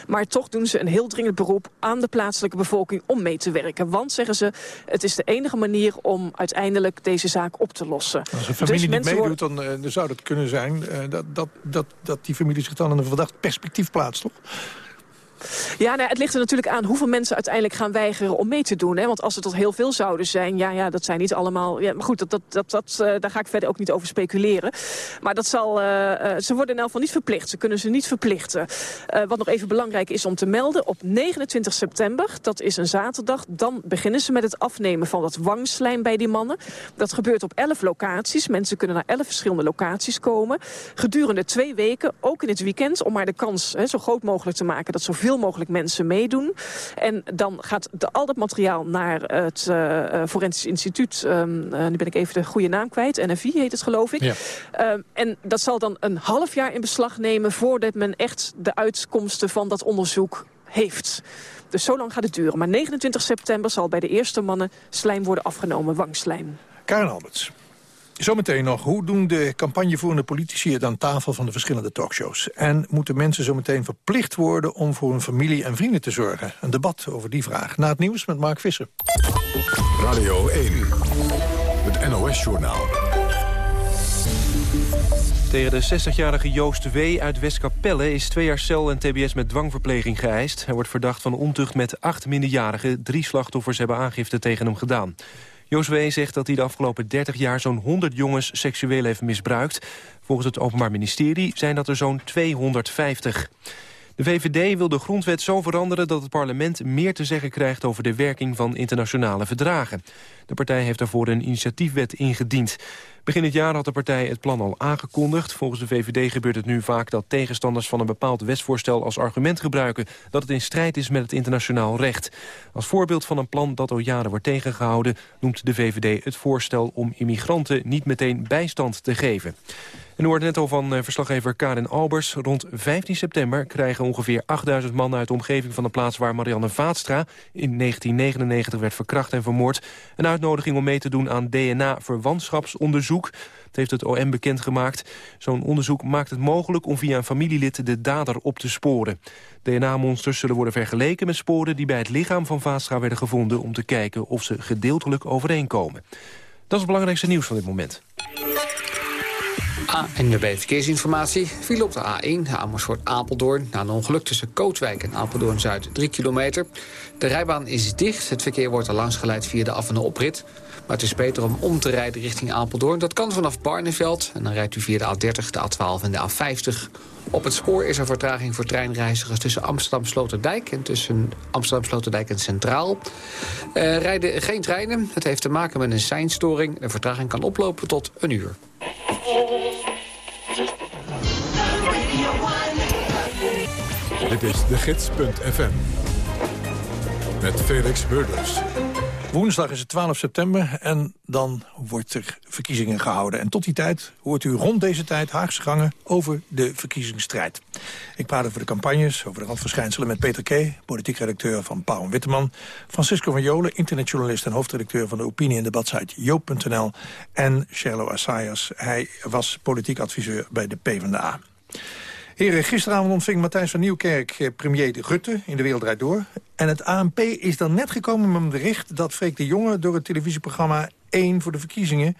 Maar toch doen ze een heel dringend beroep aan de plaatselijke bevolking... om mee te werken. Want, zeggen ze, het is de enige manier om uiteindelijk deze zaak op te lossen. Als een familie dus niet meedoet, dan, uh, dan, zou het kunnen zijn... Uh, dat, dat, dat, dat die familie zich dan in een verdacht perspectief plaatst, toch? Ja, nou, het ligt er natuurlijk aan hoeveel mensen uiteindelijk gaan weigeren om mee te doen. Hè? Want als het tot heel veel zouden zijn, ja, ja dat zijn niet allemaal... Ja, maar goed, dat, dat, dat, dat, uh, daar ga ik verder ook niet over speculeren. Maar dat zal, uh, uh, ze worden in elk geval niet verplicht. Ze kunnen ze niet verplichten. wat nog even belangrijk is om te melden, op 29 september, dat is een zaterdag... dan beginnen ze met het afnemen van dat wangslijm bij die mannen. Dat gebeurt op 11 locaties. Mensen kunnen naar 11 verschillende locaties komen. Gedurende twee weken, ook in het weekend, om maar de kans hè, zo groot mogelijk te maken... dat zoveel mogelijk mensen meedoen. En dan gaat de, al dat materiaal naar het uh, Forensisch Instituut. Um, uh, nu ben ik even de goede naam kwijt. NFI heet het geloof ik. Ja. Um, en dat zal dan een half jaar in beslag nemen... voordat men echt de uitkomsten van dat onderzoek heeft. Dus zo lang gaat het duren. Maar 29 september zal bij de eerste mannen slijm worden afgenomen, wangslijm. Karen Alberts. Zometeen nog, hoe doen de campagnevoerende politici het aan tafel van de verschillende talkshows? En moeten mensen zometeen verplicht worden om voor hun familie en vrienden te zorgen? Een debat over die vraag. Na het nieuws met Mark Visser. Radio 1, het NOS-journaal. Tegen de 60-jarige Joost W. uit Westkapelle is twee jaar cel en tbs met dwangverpleging geëist. Hij wordt verdacht van ontucht met acht minderjarigen. Drie slachtoffers hebben aangifte tegen hem gedaan. Josue zegt dat hij de afgelopen 30 jaar zo'n 100 jongens seksueel heeft misbruikt. Volgens het Openbaar Ministerie zijn dat er zo'n 250. De VVD wil de grondwet zo veranderen dat het parlement meer te zeggen krijgt over de werking van internationale verdragen. De partij heeft daarvoor een initiatiefwet ingediend. Begin het jaar had de partij het plan al aangekondigd. Volgens de VVD gebeurt het nu vaak dat tegenstanders van een bepaald wetsvoorstel als argument gebruiken dat het in strijd is met het internationaal recht. Als voorbeeld van een plan dat al jaren wordt tegengehouden noemt de VVD het voorstel om immigranten niet meteen bijstand te geven. En u hoort net al van eh, verslaggever Karin Albers. Rond 15 september krijgen ongeveer 8000 mannen uit de omgeving van de plaats waar Marianne Vaatstra in 1999 werd verkracht en vermoord. Een uitnodiging om mee te doen aan DNA-verwantschapsonderzoek. Dat heeft het OM bekendgemaakt. Zo'n onderzoek maakt het mogelijk om via een familielid de dader op te sporen. DNA-monsters zullen worden vergeleken met sporen die bij het lichaam van Vaatstra werden gevonden... om te kijken of ze gedeeltelijk overeenkomen. Dat is het belangrijkste nieuws van dit moment. ANWB Verkeersinformatie viel op de A1 Amersfoort-Apeldoorn... na een ongeluk tussen Kootwijk en Apeldoorn-Zuid 3 kilometer. De rijbaan is dicht. Het verkeer wordt er langs geleid via de af- en de oprit. Maar het is beter om om te rijden richting Apeldoorn. Dat kan vanaf Barneveld. En dan rijdt u via de A30, de A12 en de A50. Op het spoor is er vertraging voor treinreizigers tussen Amsterdam-Sloterdijk... en tussen Amsterdam-Sloterdijk en Centraal. Uh, rijden geen treinen. Het heeft te maken met een seinstoring. De vertraging kan oplopen tot een uur. Dit is de gids.fm. Met Felix Murders. Woensdag is het 12 september en dan wordt er verkiezingen gehouden. En tot die tijd hoort u rond deze tijd Haagse gangen over de verkiezingsstrijd. Ik praat over de campagnes, over de randverschijnselen met Peter Kee... politiek redacteur van Pauw en Witteman. Francisco van Jolen, internetjournalist en hoofdredacteur van de opinie- en debatsite joop.nl. En Sherlo Assayas, hij was politiek adviseur bij de PvdA. Heren, gisteravond ontving Matthijs van Nieuwkerk eh, premier Rutte in de Wereld Door. En het ANP is dan net gekomen met een bericht dat Freek de Jonge... door het televisieprogramma 1 voor de verkiezingen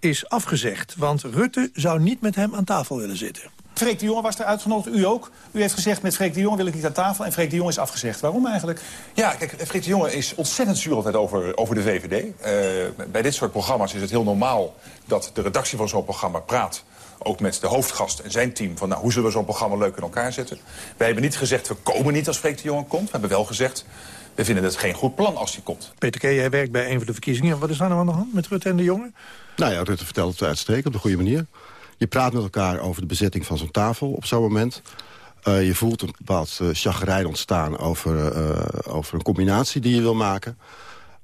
is afgezegd. Want Rutte zou niet met hem aan tafel willen zitten. Freek de Jonge was er uitgenodigd, u ook. U heeft gezegd, met Freek de Jonge wil ik niet aan tafel. En Freek de Jonge is afgezegd. Waarom eigenlijk? Ja, kijk, Freek de Jonge is ontzettend zuur altijd over, over de VVD. Uh, bij dit soort programma's is het heel normaal dat de redactie van zo'n programma praat ook met de hoofdgast en zijn team... van nou, hoe zullen we zo'n programma leuk in elkaar zetten. Wij hebben niet gezegd, we komen niet als Freek de Jonge komt. We hebben wel gezegd, we vinden het geen goed plan als die komt. Peter K., jij werkt bij een van de verkiezingen. Wat is daar nou aan de hand met Rutte en de jongen? Nou ja, Rutte vertelt het uitstekend op de goede manier. Je praat met elkaar over de bezetting van zo'n tafel op zo'n moment. Uh, je voelt een bepaald uh, chagrijn ontstaan over, uh, over een combinatie die je wil maken.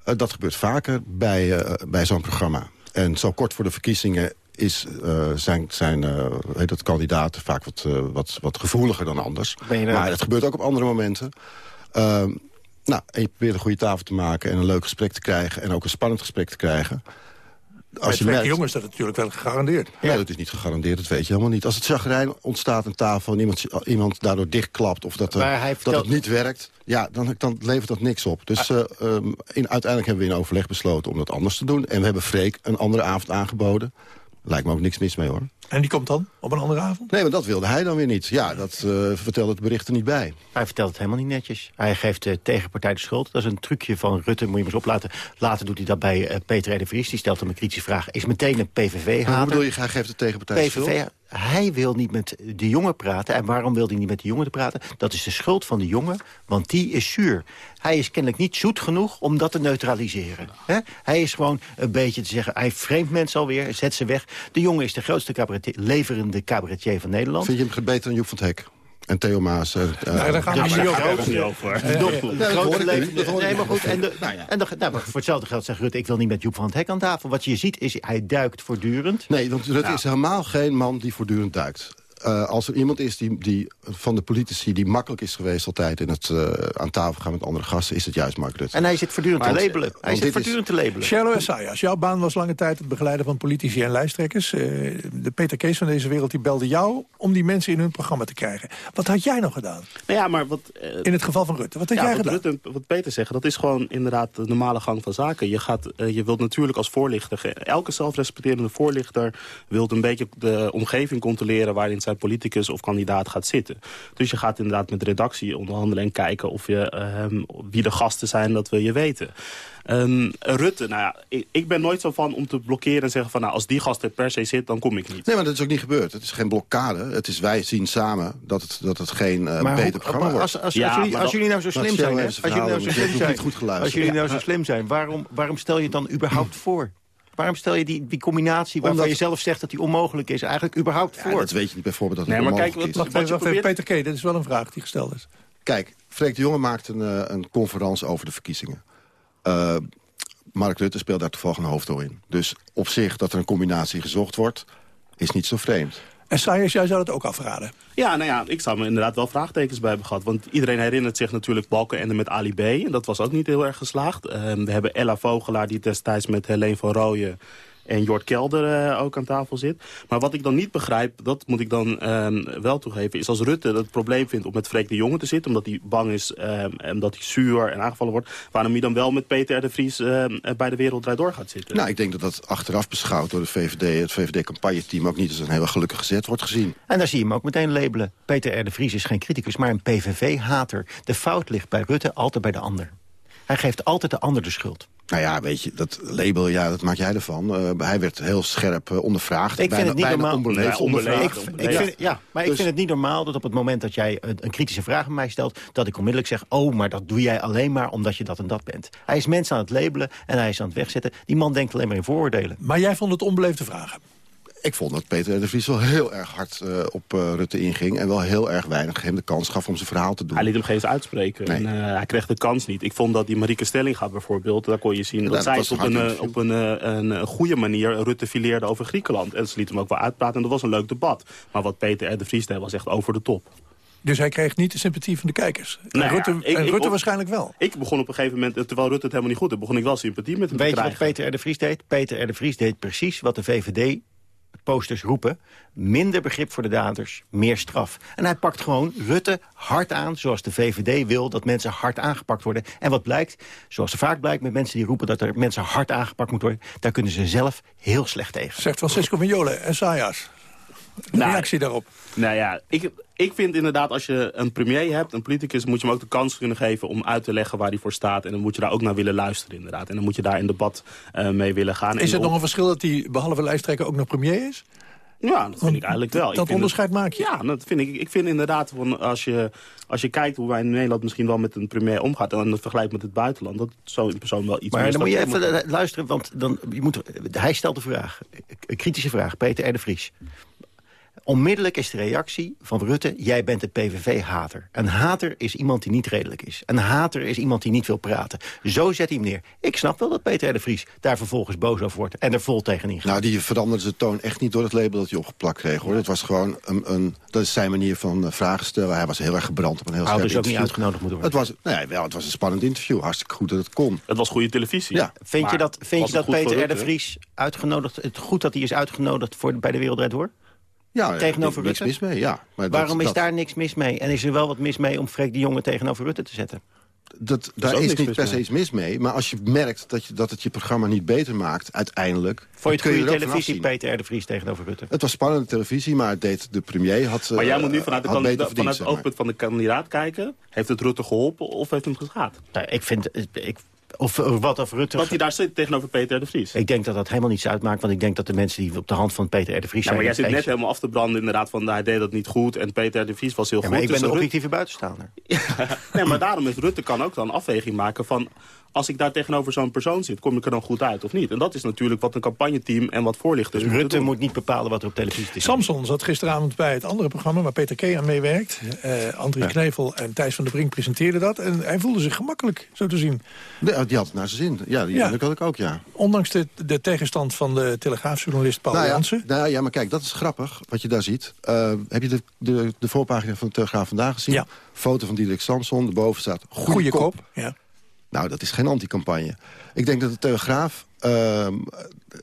dat gebeurt vaker bij, bij zo'n programma. En zo kort voor de verkiezingen is, zijn, zijn heet het, kandidaten vaak wat, wat, wat gevoeliger dan anders. Maar het gebeurt ook op andere momenten. Ehm, nou, en je probeert een goede tafel te maken en een leuk gesprek te krijgen... en ook een spannend gesprek te krijgen. Als je merkt, jongens dat natuurlijk wel gegarandeerd. Ja, dat is niet gegarandeerd, dat weet je helemaal niet. Als het chagrijn ontstaat aan tafel en iemand, iemand daardoor dichtklapt... of dat, er, dat het niet werkt, ja, dan, dan levert dat niks op. Dus uh, um, in, uiteindelijk hebben we in overleg besloten om dat anders te doen. En we hebben Freek een andere avond aangeboden. Lijkt me ook niks mis mee, hoor. En die komt dan op een andere avond? Nee, maar dat wilde hij dan weer niet. Ja, dat uh, vertelde het bericht er niet bij. Hij vertelt het helemaal niet netjes. Hij geeft de tegenpartij de schuld. Dat is een trucje van Rutte, moet je maar eens oplaten. Later doet hij dat bij uh, Peter R. de Vries. Die stelt hem een kritische vraag. Is meteen een PVV-hater. Hoe bedoel je, hij geeft de tegenpartij PVV, schuld? Hij wil niet met de jongen praten. En waarom wil hij niet met de jongen praten? Dat is de schuld van de jongen, want die is zuur. Hij is kennelijk niet zoet genoeg om dat te neutraliseren. Hij is gewoon een beetje te zeggen... hij vreemdt mensen alweer, zet ze weg. De jongen is de grootste leverende cabaretier van Nederland. Vind je hem beter dan Joep van het Hek? En Theo Maas. Uh, nou, daar gaan we niet over. Nee, maar goed. En, de, nou ja. en de, nou, voor hetzelfde geld zegt Rutte... ik wil niet met Joep van het Hek aan tafel. Wat je ziet is, hij duikt voortdurend. Nee, want Rutte is helemaal geen man die voortdurend duikt. Uh, als er iemand is die, die, van de politici die makkelijk is geweest altijd... in het uh, aan tafel gaan met andere gasten, is het juist Mark Rutte. En hij zit voortdurend maar te labelen. Hij zit voortdurend is... te labelen. Sherlock Essayas, jouw baan was lange tijd het begeleiden van politici en lijsttrekkers. Uh, de Peter Kees van deze wereld die belde jou om die mensen in hun programma te krijgen. Wat had jij nog gedaan? Nou ja, maar wat, in het geval van Rutte, wat had ja, jij wat gedaan? Rutte, wat Peter zegt, dat is gewoon inderdaad de normale gang van zaken. Je, gaat, je wilt natuurlijk als voorlichter, elke zelfrespecterende voorlichter... wilt een beetje de omgeving controleren waarin zijn politicus of kandidaat gaat zitten. Dus je gaat inderdaad met de redactie onderhandelen en kijken of je, uh, wie de gasten zijn, dat wil je weten. Um, Rutte, nou ja, ik, ik, ben nooit zo van om te blokkeren en zeggen van... nou, als die gast er per se zit, dan kom ik niet. Nee, maar dat is ook niet gebeurd. Het is geen blokkade. Het is wij zien samen dat het, dat het geen uh, beter programma wordt. Als, als, ja, als, jullie, als jullie nou zo slim zijn, als jullie nou zo slim zijn, als jullie nou zo slim zijn, waarom, waarom stel je het dan überhaupt voor? Waarom stel je die, die combinatie waarvan Omdat... je zelf zegt dat die onmogelijk is... eigenlijk überhaupt voor? Ja, dat weet je niet bijvoorbeeld dat het nee, maar kijk, wat, is. Wat, wat Peter K., dit is wel een vraag die gesteld is. Kijk, Freek de Jonge maakt een, uh, een conferentie over de verkiezingen. Uh, Mark Rutte speelt daar toevallig een hoofdrol in. Dus op zich dat er een combinatie gezocht wordt, is niet zo vreemd. En Sayers, jij zou het ook afraden? Ja, nou ja, ik zou me inderdaad wel vraagtekens bij hebben gehad. Want iedereen herinnert zich natuurlijk Balkenende met Ali B. En dat was ook niet heel erg geslaagd. Uh, we hebben Ella Vogelaar die destijds met Helene van Rooyen en Jort Kelder uh, ook aan tafel zit. Maar wat ik dan niet begrijp, dat moet ik dan uh, wel toegeven... is als Rutte het probleem vindt om met Freek de Jonge te zitten... omdat hij bang is uh, en dat hij zuur en aangevallen wordt... waarom hij dan wel met Peter de Vries bij de Wereld Door gaat zitten. Nou, ik denk dat dat achteraf beschouwd door de VVD... het VVD-campagneteam ook niet als een hele gelukkige zet wordt gezien. En daar zie je hem ook meteen labelen. Peter R. de Vries is geen criticus, maar een PVV-hater. De fout ligt bij Rutte, altijd bij de ander. Hij geeft altijd de ander de schuld. Nou ja, weet je, dat label, ja, dat maak jij ervan. Uh, hij werd heel scherp uh, ondervraagd. Ik bijna, vind het niet normaal. Onbeleefd, ondervraagd. Ik, ik vind, ja, maar dus, ik vind het niet normaal dat op het moment dat jij een, een, kritische vraag aan mij stelt... dat ik onmiddellijk zeg, oh, maar dat doe jij alleen maar omdat je dat en dat bent. Hij is mensen aan het labelen en hij is aan het wegzetten. Die man denkt alleen maar in vooroordelen. Maar jij vond het onbeleefde vragen? Ik vond dat Peter de Vries wel heel erg hard uh, op uh, Rutte inging... en wel heel erg weinig hem de kans gaf om zijn verhaal te doen. Hij liet hem geen eens uitspreken. Nee. En, uh, hij kreeg de kans niet. Ik vond dat die Marieke Stelling gaat bijvoorbeeld... daar kon je zien ja, dat, dat zij op, een, op een, een, een, goede manier Rutte fileerde over Griekenland. En ze liet hem ook wel uitpraten en dat was een leuk debat. Maar wat Peter de Vries deed was echt over de top. Dus hij kreeg niet de sympathie van de kijkers. Nou, en Rutte, ja, ik, en Rutte ik, waarschijnlijk wel. Ik begon op een gegeven moment, terwijl Rutte het helemaal niet goed had... begon ik wel sympathie met hem Weet te krijgen. Weet je wat Peter R. de Vries deed? Peter R. de Vries deed precies wat de VVD posters roepen. Minder begrip voor de daders, meer straf. En hij pakt gewoon Rutte hard aan, zoals de VVD wil... dat mensen hard aangepakt worden. En wat blijkt, zoals er vaak blijkt met mensen die roepen... dat er mensen hard aangepakt moeten worden... daar kunnen ze zelf heel slecht tegen. Zegt Francisco Vignola en Sayas. De nou, reactie daarop? Nou ja, ik, ik vind inderdaad als je een premier hebt, een politicus... moet je hem ook de kans kunnen geven om uit te leggen waar hij voor staat. En dan moet je daar ook naar willen luisteren inderdaad. En dan moet je daar in debat uh, mee willen gaan. Is het nog een verschil dat hij behalve lijsttrekker ook nog premier is? Ja, dat vind ik eigenlijk wel. Dat onderscheid het- maak je? Ja, dat vind ik. Ik vind inderdaad, van als, je, als je kijkt hoe wij in Nederland misschien wel met een premier omgaat... en dan vergelijkt met het buitenland, dat zo'n persoon wel iets Maar dan moet je even eh, luisteren, want dan, je moet, hij stelt de vraag, een kritische vraag, Peter R. de Vries. Onmiddellijk is de reactie van Rutte, jij bent een PVV-hater. Een hater is iemand die niet redelijk is. Een hater is iemand die niet wil praten. Zo zet hij hem neer. Ik snap wel dat Peter R. de Vries daar vervolgens boos over wordt... en er vol tegenin gaat. Nou, die veranderde zijn toon echt niet door het label dat hij opgeplakt kreeg. hoor. Het was gewoon een, een... Dat is zijn manier van eh, vragen stellen. Hij was heel erg gebrand op een heel Had scherp dus ook niet interview. uitgenodigd moeten worden. Het was, nee, wel, het was een spannend interview. Hartstikke goed dat het kon. Het was goede televisie. Ja. Vind je dat, vind je dat Peter R. de? Vries uitgenodigd... het goed dat hij is uitgenodigd voor, bij de Wereld Door? Ja, tegenover niks Rutte? mis mee, ja. Maar dat- Waarom is dat- daar niks mis mee? En is er wel wat mis mee om Freek de Jonge tegenover Rutte te zetten? Dat, daar is niet per se iets mis mee. Maar als je merkt dat, je, dat het je programma niet beter maakt, uiteindelijk... Vond je het goede televisie. Peter R. de Vries tegenover Rutte? Het was spannende televisie, maar het deed de premier had, Maar jij eh, moet nu vanuit, de vanuit verdiend, het zeg maar. oogpunt van de kandidaat kijken. Heeft het Rutte geholpen of heeft het hem geschaad? Nou, ik vind... Ik, of, of wat of Rutte... Dat hij daar zit tegenover Peter R. de Vries. Ik denk dat dat helemaal niets uitmaakt, want ik denk dat de mensen die op de hand van Peter R. de Vries Ja, maar jij zijn... zit net helemaal af te branden inderdaad van hij deed dat niet goed en Peter R. de Vries was heel Ja, goed. maar ik ben Dus de Rutte- objectieve buitenstaander. Nee, maar daarom is Rutte kan ook dan een afweging maken van... als ik daar tegenover zo'n persoon zit, kom ik er dan goed uit of niet? En dat is natuurlijk wat een campagneteam en wat voorlichters moeten Rutte doen. moet niet bepalen wat er op televisie te zien Samson zat gisteravond bij het andere programma waar Peter K. aan meewerkt. Eh André Knevel en Thijs van der Brink presenteerden dat. En hij voelde zich gemakkelijk, zo te zien. Nee, die had het naar zijn zin. Ja, die Ja. had ik ook, ja. Ondanks de, de tegenstand van de telegraafjournalist Paul nou ja, Jansen. nou ja, maar kijk, dat is grappig wat je daar ziet. Eh, heb je de, de, de voorpagina van de Telegraaf vandaag gezien? Ja. Foto van Diederik Samson, erboven staat goede, Goeie kop. kop. Ja. Nou, dat is geen anticampagne. Ik denk dat de Telegraaf ehm,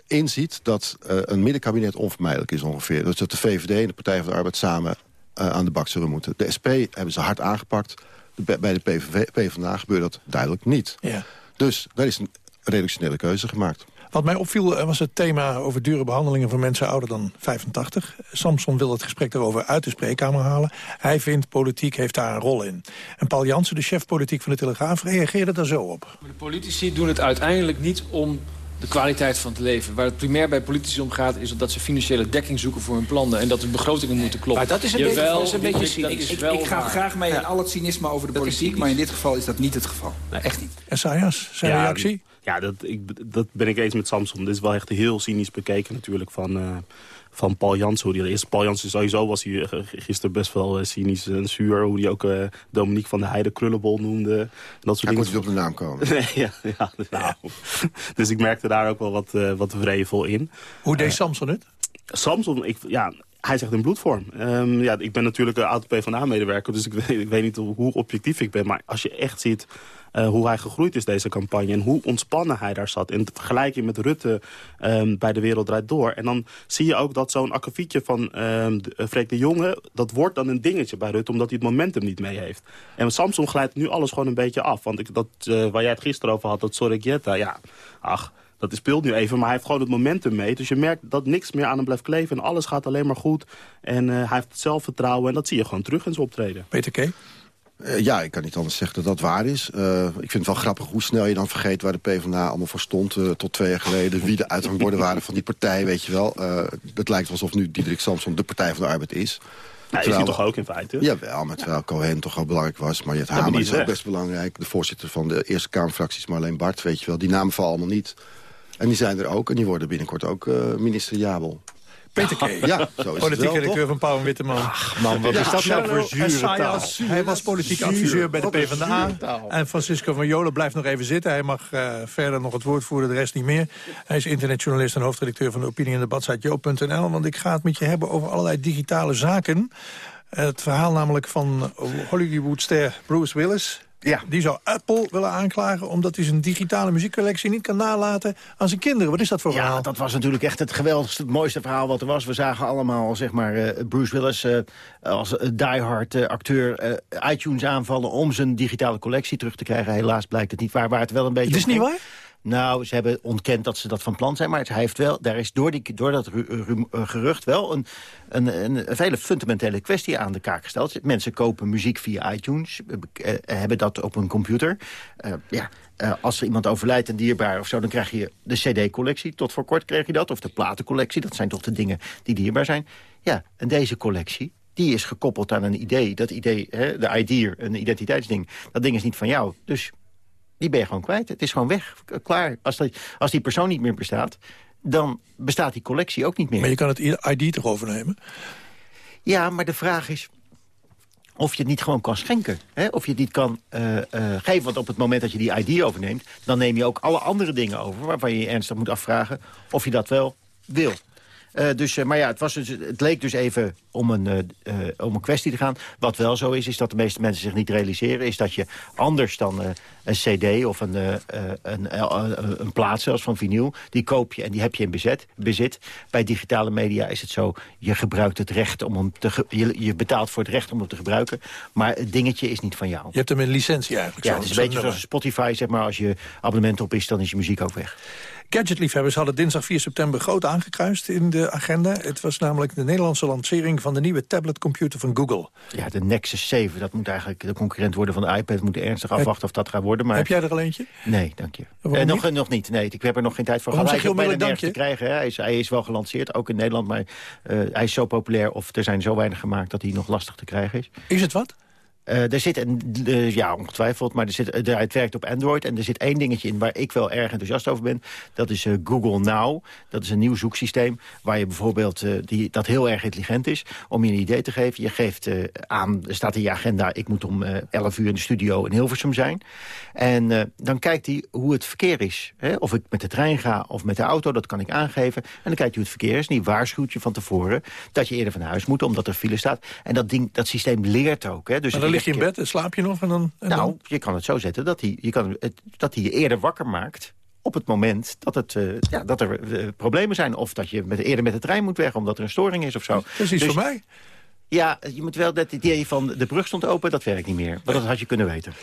inziet dat eh, een middenkabinet onvermijdelijk is ongeveer. Dus dat de VVD en de Partij van de Arbeid samen eh, aan de bak zullen moeten. De SP hebben ze hard aangepakt. De- bij de PVV, PvdA gebeurt dat duidelijk niet. Ja. Dus daar is een redactionele keuze gemaakt. Wat mij opviel eh, was het thema over dure behandelingen van mensen ouder dan 85. Samson wil het gesprek daarover uit de spreekkamer halen. Hij vindt politiek heeft daar een rol in. En Paul Jansen, de chef politiek van de Telegraaf, reageerde daar zo op. De politici doen het uiteindelijk niet om de kwaliteit van het leven. Waar het primair bij politici om gaat... is dat ze financiële dekking zoeken voor hun plannen... en dat de begrotingingen moeten kloppen. Maar dat is een Jawel, beetje, dat is een beetje cynisch. Ik, wel ik ga waar. graag mee in al het cynisme over de politiek... maar in dit geval is dat niet het geval. Echt niet. Esaias, zijn Ja, reactie? Ja, dat, ik, dat ben ik eens met Samson. Dit is wel echt heel cynisch bekeken natuurlijk van, eh, van Paul Jansen. Hoe die er is. Paul Jansen sowieso was hij eh, gisteren best wel eh, cynisch en zuur. Hoe hij ook eh, Dominique van der Heijden krullenbol noemde. En Dat soort Hij dingen. moet niet op de naam komen. Nee, ja, ja, nou. Dus ik merkte daar ook wel wat, eh, wat vrevel in. Hoe deed Samson het? Samson, ik, ja, hij zegt in bloedvorm. Ehm, ja, ik ben natuurlijk een oud PvdA-medewerker, dus ik weet, ik weet niet hoe, hoe objectief ik ben. Maar als je echt ziet eh, hoe hij gegroeid is, deze campagne... en hoe ontspannen hij daar zat. In vergelijking met Rutte ehm, bij De Wereld Draait Door. En dan zie je ook dat zo'n akkefietje van de- eh, Freek de Jonge... dat wordt dan een dingetje bij Rutte, omdat hij het momentum niet mee heeft. En Samson glijdt nu alles gewoon een beetje af. Want ik, dat, eh, waar jij het gisteren over had, dat Sorregieta, ja, ach... Dat speelt nu even, maar hij heeft gewoon het momentum mee. Dus je merkt dat niks meer aan hem blijft kleven. En alles gaat alleen maar goed. En hij heeft het zelfvertrouwen. En dat zie je gewoon terug in zijn optreden. Peter K. Eh, ja, ik kan niet anders zeggen dat dat waar is. Eh, ik vind het wel grappig hoe snel je dan vergeet waar de PvdA allemaal voor stond... eh, tot twee jaar geleden, wie de uithangborden waren van die partij, weet je wel. Het lijkt alsof nu Diederik Samson de Partij van de Arbeid is. Nou, is hij toch ook in feite? Jawel, maar terwijl Cohen toch wel belangrijk was. Ja, maar Hamer is is ook best belangrijk. De voorzitter van de Eerste Kamerfracties, Marleen Bart, weet je wel. Die namen vallen allemaal niet. En die zijn er ook. En die worden binnenkort ook eh, ministeriabel. Peter K. Ja, zo is het Politiek wel, redacteur toch? van Pauw en Witteman. man, wat is dat nou voor zure taal? Hij was politiek Zuur. adviseur bij de PvdA. En Francisco van Jolen blijft nog even zitten. Hij mag eh, verder nog het woord voeren, de rest niet meer. Hij is internetjournalist en hoofdredacteur van de opinie- en debatsite joop.nl. Want ik ga het met je hebben over allerlei digitale zaken. Het verhaal namelijk van Hollywoodster Bruce Willis... Ja. Die zou Apple willen aanklagen omdat hij zijn digitale muziekcollectie niet kan nalaten aan zijn kinderen. Wat is dat voor verhaal? Ja, dat was natuurlijk echt het geweldigste, het mooiste verhaal wat er was. We zagen allemaal, zeg maar, eh, Bruce Willis eh, als eh, diehard eh, acteur iTunes aanvallen... om zijn digitale collectie terug te krijgen. Helaas blijkt het niet waar, waar het wel een beetje Het is niet waar? Nou, ze hebben ontkend dat ze dat van plan zijn. Maar hij heeft wel, daar is door, die, door dat eh, gerucht wel een, een, een, hele fundamentele kwestie aan de kaak gesteld. Mensen kopen muziek via iTunes, eh, eh, hebben dat op een computer. Ja, als er iemand overlijdt, een dierbaar of zo... dan krijg je de cd-collectie. Tot voor kort kreeg je dat. Of de platencollectie. Dat zijn toch de dingen die dierbaar zijn. Ja, en deze collectie die is gekoppeld aan een idee. Dat idee, hè, de idea, een identiteitsding. Dat ding is niet van jou. Dus die ben je gewoon kwijt. Het is gewoon weg. Klaar. Als, die, als die persoon niet meer bestaat... dan bestaat die collectie ook niet meer. Maar je kan het ID toch overnemen? Ja, maar de vraag is of je het niet gewoon kan schenken. Hè? Of je het niet kan eh, eh, geven. Want op het moment dat je die ID overneemt... dan neem je ook alle andere dingen over... waarvan je je ernstig moet afvragen of je dat wel wil. Eh, dus, maar ja, het, was dus, het leek dus even om een, om een kwestie te gaan. Wat wel zo is, is dat de meeste mensen zich niet realiseren... is dat je anders dan een cd of een, eh, eh, een, eh, een plaat zelfs van vinyl... die koop je en die heb je in bezet, bezit. Bij digitale media is het zo, je gebruikt het recht om hem te... Je, je betaalt voor het recht om hem te gebruiken. Maar het dingetje is niet van jou. Je hebt hem een licentie eigenlijk. Ja, zo, het is een beetje nummer. zoals Spotify, zeg maar. Als je abonnement op is, dan is je muziek ook weg. Gadgetliefhebbers hadden dinsdag 4 september groot aangekruist in de agenda. Het was namelijk de Nederlandse lancering van de nieuwe tabletcomputer van Google. Ja, de Nexus 7, dat moet eigenlijk de concurrent worden van de iPad. We moeten ernstig afwachten of dat gaat worden. Maar... Heb jij er al eentje? Nee, dank je. Eh, nog, niet? nog niet, nee. Ik heb er nog geen tijd voor gehad. Hij is bijna nergens te krijgen. Hè. Hij, is, hij is wel gelanceerd, ook in Nederland. Maar eh, hij is zo populair of er zijn zo weinig gemaakt... dat hij nog lastig te krijgen is. Is het wat? Eh, er zit een, ja, ongetwijfeld, maar er zit, eh, het werkt op Android. En er zit één dingetje in waar ik wel erg enthousiast over ben. Dat is eh, Google Now. Dat is een nieuw zoeksysteem waar je bijvoorbeeld, die, dat heel erg intelligent is. Om je een idee te geven. Je geeft aan, er staat in je agenda, ik moet om eh 11 uur in de studio in Hilversum zijn. En dan kijkt hij hoe het verkeer is. Hè? Of ik met de trein ga of met de auto, dat kan ik aangeven. En dan kijkt hij hoe het verkeer is. En die waarschuwt je van tevoren dat je eerder van huis moet, omdat er file staat. En dat, ding, dat systeem leert ook. Hè? Dus lig je in bed en slaap je nog en dan... En nou, dan? je kan het zo zetten dat hij, je kan, het, dat hij je eerder wakker maakt op het moment dat, het, eh, ja, dat er eh, problemen zijn. Of dat je met, eerder met de trein moet weg omdat er een storing is of zo. Dat is iets Dus- voor mij. Ja, je moet wel dat idee van de brug stond open, dat werkt niet meer. Maar dat had je kunnen weten.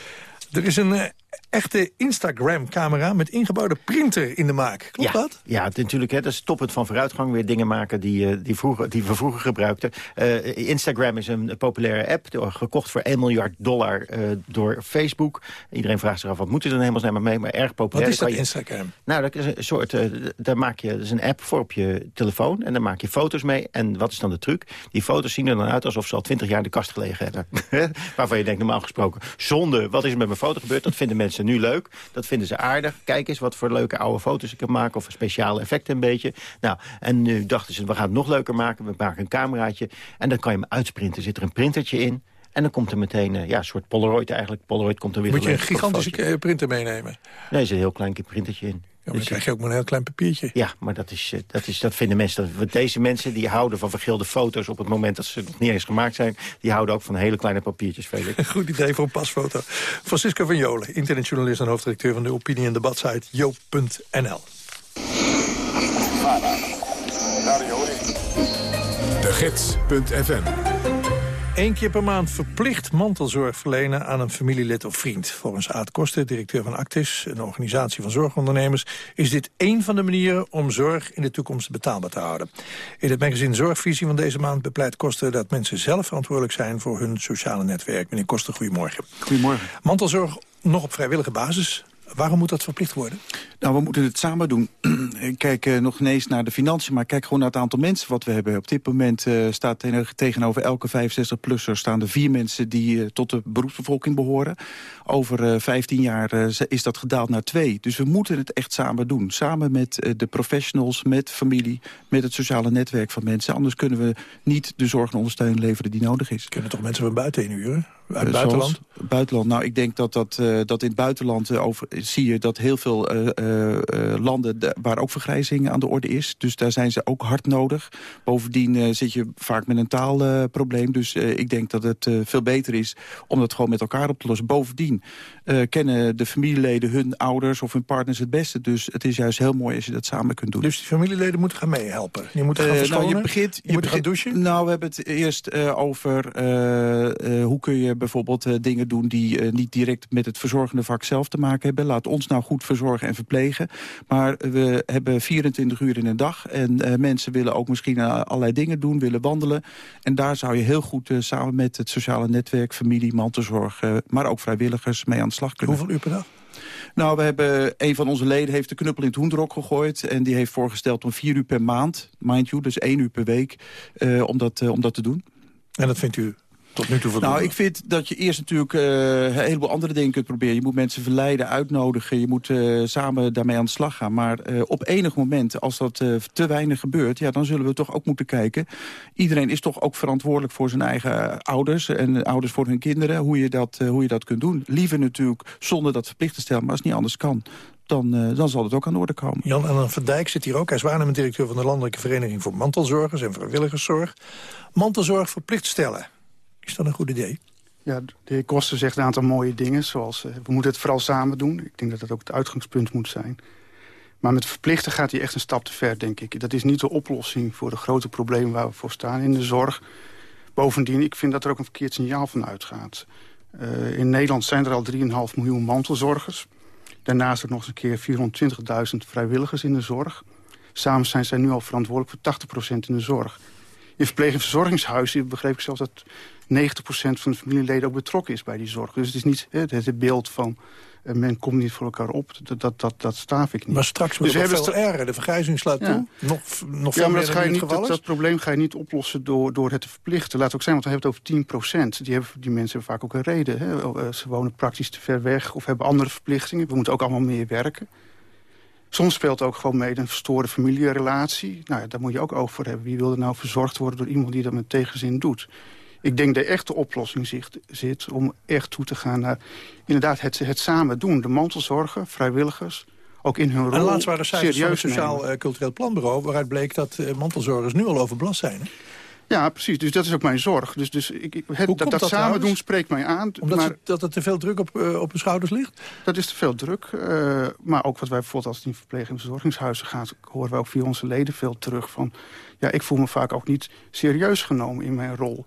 Er is een eh, echte Instagram-camera met ingebouwde printer in de maak. Klopt ja, dat? Ja, het- natuurlijk. Hè, dat is het van vooruitgang. Weer dingen maken die, eh, die, vroeger, die we vroeger gebruikten. Eh, Instagram is een populaire app. Gekocht voor 1 miljard dollar eh, door Facebook. Iedereen vraagt zich af, wat moet er dan helemaal zijn mee? Maar erg populair. Wat is dat je- Instagram? Nou, dat is een soort, daar maak je, dat is een app voor op je telefoon. En daar maak je foto's mee. En wat is dan de truc? Die foto's zien er dan uit alsof ze al twintig jaar in de kast gelegen hebben. Waarvan je denkt, normaal gesproken, zonde, wat is er met mijn foto gebeurd? Dat vinden mensen nu leuk. Dat vinden ze aardig. Kijk eens wat voor leuke oude foto's ik kan maken. Of een speciale effecten een beetje. Nou, en nu dachten ze, we gaan het nog leuker maken. We maken een cameraatje. En dan kan je hem uitsprinten. Zit er een printertje in. En dan komt er meteen eh, ja, een soort Polaroid eigenlijk. Polaroid komt er weer Moet je een gigantische eh, printer meenemen? Nee, er zit een heel klein printertje in. Ja, maar dan krijg je ook maar een heel klein papiertje. Ja, maar dat, is, eh, dat, is, dat vinden mensen... Dat, deze mensen die houden van vergilde foto's... op het moment dat ze nog niet eens gemaakt zijn... die houden ook van hele kleine papiertjes, Felix. Goed idee voor een pasfoto. Francisco van Jolen, internetjournalist en hoofdredacteur van de opinie- en debatsite joop.nl. De Gids.fm Eén keer per maand verplicht mantelzorg verlenen aan een familielid of vriend. Volgens Aad Koster, directeur van Actis, een organisatie van zorgondernemers... is dit één van de manieren om zorg in de toekomst betaalbaar te houden. In het magazine Zorgvisie van deze maand bepleit Koster... dat mensen zelf verantwoordelijk zijn voor hun sociale netwerk. Meneer Koster, goedemorgen. Goedemorgen. Mantelzorg nog op vrijwillige basis. Waarom moet dat verplicht worden? Nou, we moeten het samen doen. kijk eh, nog ineens naar de financiën, maar kijk gewoon naar het aantal mensen wat we hebben. Op dit moment eh, staat tegen- tegenover elke 65-plusser staan er vier mensen die eh, tot de beroepsbevolking behoren. Over eh 15 jaar is dat gedaald naar twee. Dus we moeten het echt samen doen. Samen met de professionals, met familie, met het sociale netwerk van mensen. Anders kunnen we niet de zorg en ondersteuning leveren die nodig is. Kunnen toch mensen van buiten inhuren? Uit het Eh, buitenland? zoals Buitenland. Nou, ik denk dat, dat, eh, dat in het buitenland eh, over, zie je dat heel veel eh, landen de- waar ook vergrijzing aan de orde is. Dus daar zijn ze ook hard nodig. Bovendien zit je vaak met een taalprobleem. dus ik denk dat het veel beter is om dat gewoon met elkaar op te lossen. Bovendien eh, kennen de familieleden hun ouders of hun partners het beste. Dus het is juist heel mooi als je dat samen kunt doen. Dus die familieleden moeten gaan meehelpen? Je moet gaan verschonen? nou, je begint, je, moet gaan douchen? Nou, we hebben het eerst eh, over hoe kun je bijvoorbeeld dingen doen die niet direct met het verzorgende vak zelf te maken hebben. Laat ons nou goed verzorgen en verplegen. Maar we hebben 24 uur in een dag. En uh, mensen willen ook misschien allerlei dingen doen, willen wandelen. En daar zou je heel goed samen met het sociale netwerk... familie, mantelzorg, maar ook vrijwilligers mee aan slag kunnen. Hoeveel uur per dag? Nou, we hebben, een van onze leden heeft de knuppel in het hoenderok gegooid... en die heeft voorgesteld om vier uur per maand, mind you, dus één uur per week... Uh, om, dat, uh, om dat te doen. En dat vindt u tot nu toe voldoende? Nou, ik vind dat je eerst natuurlijk uh, een heleboel andere dingen kunt proberen. Je moet mensen verleiden, uitnodigen. Je moet uh, samen daarmee aan de slag gaan. Maar uh, op enig moment, als dat te weinig gebeurt... Ja, dan zullen we toch ook moeten kijken. Iedereen is toch ook verantwoordelijk voor zijn eigen ouders... en ouders voor hun kinderen, hoe je dat, hoe je dat kunt doen. Liever natuurlijk zonder dat verplicht te stellen, maar als het niet anders kan... Dan, uh, dan, zal het ook aan de orde komen. Jan-Ellen van Dijk zit hier ook. Hij is waarnemend-directeur van de Landelijke Vereniging voor Mantelzorgers en Vrijwilligerszorg. Mantelzorg verplicht stellen. Is dat een goed idee? Ja, de heer Koster zegt een aantal mooie dingen. Zoals, uh, we moeten het vooral samen doen. Ik denk dat dat ook het uitgangspunt moet zijn. Maar met verplichten gaat hij echt een stap te ver, denk ik. Dat is niet de oplossing voor de grote problemen waar we voor staan in de zorg. Bovendien, ik vind dat er ook een verkeerd signaal van uitgaat. Uh, in Nederland zijn er al 3,5 miljoen mantelzorgers. Daarnaast ook nog eens een keer 420.000 vrijwilligers in de zorg. Samen zijn zij nu al verantwoordelijk voor 80% in de zorg. In verpleeg- en verzorgingshuizen begreep ik zelfs dat 90% van de familieleden ook betrokken is bij die zorg. Dus het is niet het, het beeld van uh, men komt niet voor elkaar op. Dat, dat, dat, dat staaf ik niet. Maar straks moet dus het veel erger. De vergrijzing slaat ja. toe. Nog, nog veel ja, maar dat, ga je niet, dat, dat, probleem ga je niet oplossen door, door het te verplichten. Laat ook zijn, want we hebben het over 10%. Die, hebben, die mensen hebben vaak ook een reden. Hè. Ze wonen praktisch te ver weg of hebben andere verplichtingen. We moeten ook allemaal meer werken. Soms speelt ook gewoon mee een verstoorde familierelatie. Nou ja, daar moet je ook over hebben. Wie wil er nou verzorgd worden door iemand die dat met tegenzin doet? Ik denk de echte oplossing zit, zit om echt toe te gaan naar inderdaad het, het samen doen. De mantelzorgen, vrijwilligers, ook in hun rol En laatst waren er cijfers van het Sociaal uh, Cultureel Planbureau... waaruit bleek dat uh, mantelzorgers nu al overbelast zijn. Hè? Ja, precies. Dus dat is ook mijn zorg. Dus, dus ik, het, dat, komt dat dat samen doen spreekt mij aan. Omdat maar ze- dat er te veel druk op, uh, op hun schouders ligt? Dat is te veel druk. eh, maar ook wat wij bijvoorbeeld als het in verpleeg- en verzorgingshuizen gaat... horen we ook via onze leden veel terug van... ja, ik voel me vaak ook niet serieus genomen in mijn rol.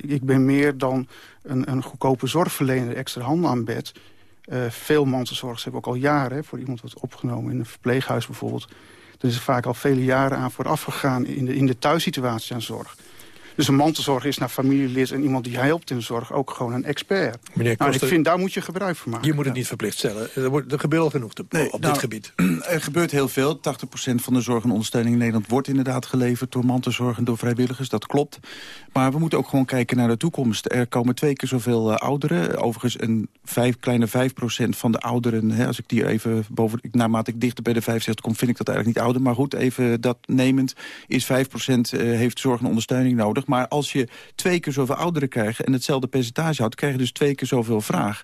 Ik ben meer dan een, een goedkope zorgverlener, extra handen aan bed. Eh, veel mantelzorgers hebben ook al jaren... Hè, voor iemand wordt opgenomen in een verpleeghuis bijvoorbeeld... er is vaak al vele jaren aan vooraf gegaan in de, in de thuissituatie aan zorg. Dus een mantelzorg is naar familielid en iemand die helpt in de zorg ook gewoon een expert. Meneer nou, en ik Koster- vind, daar moet je gebruik van maken. Je moet het niet verplicht stellen. Er, wordt, er gebeurt al genoeg te, op nou, dit gebied. Er gebeurt heel veel. 80% van de zorg en ondersteuning in Nederland wordt inderdaad geleverd... door mantelzorg en door vrijwilligers, dat klopt. Maar we moeten ook gewoon kijken naar de toekomst. Er komen twee keer zoveel eh, ouderen. Overigens een vijf, kleine 5% van de ouderen... Hè, als ik die even boven, naarmate ik dichter bij de 65 kom... vind ik dat eigenlijk niet ouder. Maar goed, even dat nemend is 5% eh, heeft zorg en ondersteuning nodig. Maar als je twee keer zoveel ouderen krijgt... en hetzelfde percentage houdt, krijg je dus twee keer zoveel vraag.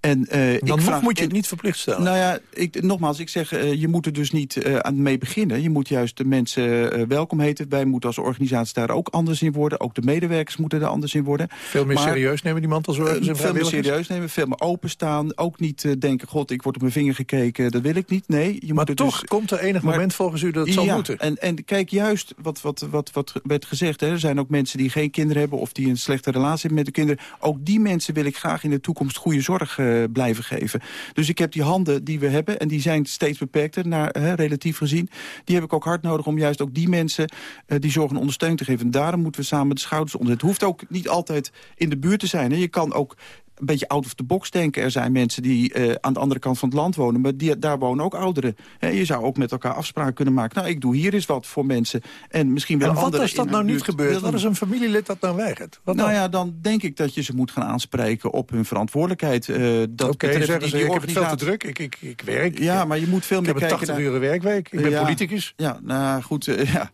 En, ik Dan nog vraag- moet je het niet verplicht stellen. nou ja, ik, nogmaals, ik zeg, eh, je moet er dus niet eh, aan mee beginnen. Je moet juist de mensen welkom heten. Wij moeten als organisatie daar ook anders in worden. Ook de medewerkers moeten er anders in worden. Veel meer Maar, serieus nemen die mantelzorgers en eh, veel meer serieus nemen, veel meer openstaan. Ook niet denken, god, ik word op mijn vinger gekeken. Dat wil ik niet. Nee, je Maar moet er toch dus, komt er enig Maar- moment volgens u dat het zal ja, moeten. En, en kijk, juist wat, wat, wat, wat werd gezegd... Hè, er zijn ook mensen die geen kinderen hebben... of die een slechte relatie hebben met de kinderen. Ook die mensen wil ik graag in de toekomst goede zorg eh, blijven geven. Dus ik heb die handen die we hebben... en die zijn steeds beperkter, naar, hè, relatief gezien... die heb ik ook hard nodig om juist ook die mensen... eh, die zorg en ondersteuning te geven. En daarom moeten we samen de schouders onder. Het hoeft ook niet altijd in de buurt te zijn. Hè. Je kan ook een beetje out of the box denken. Er zijn mensen die eh, aan de andere kant van het land wonen... maar die, daar wonen ook ouderen. Hè, je zou ook met elkaar afspraken kunnen maken. Nou, ik doe hier eens wat voor mensen. En misschien willen En wat anderen als dat nou niet gebeurt? Wat als een familielid dat nou weigert? Wat nou dan? ja, dan denk ik dat je ze moet gaan aanspreken op hun verantwoordelijkheid. eh dat Oké, zeggen die- ze, die ik heb het veel te druk, ik, ik, ik werk. Ja, maar je moet veel ik meer heb een kijken 80 naar- uur werkweek, ik ben Ja, politicus. Ja, nou goed, eh, ja.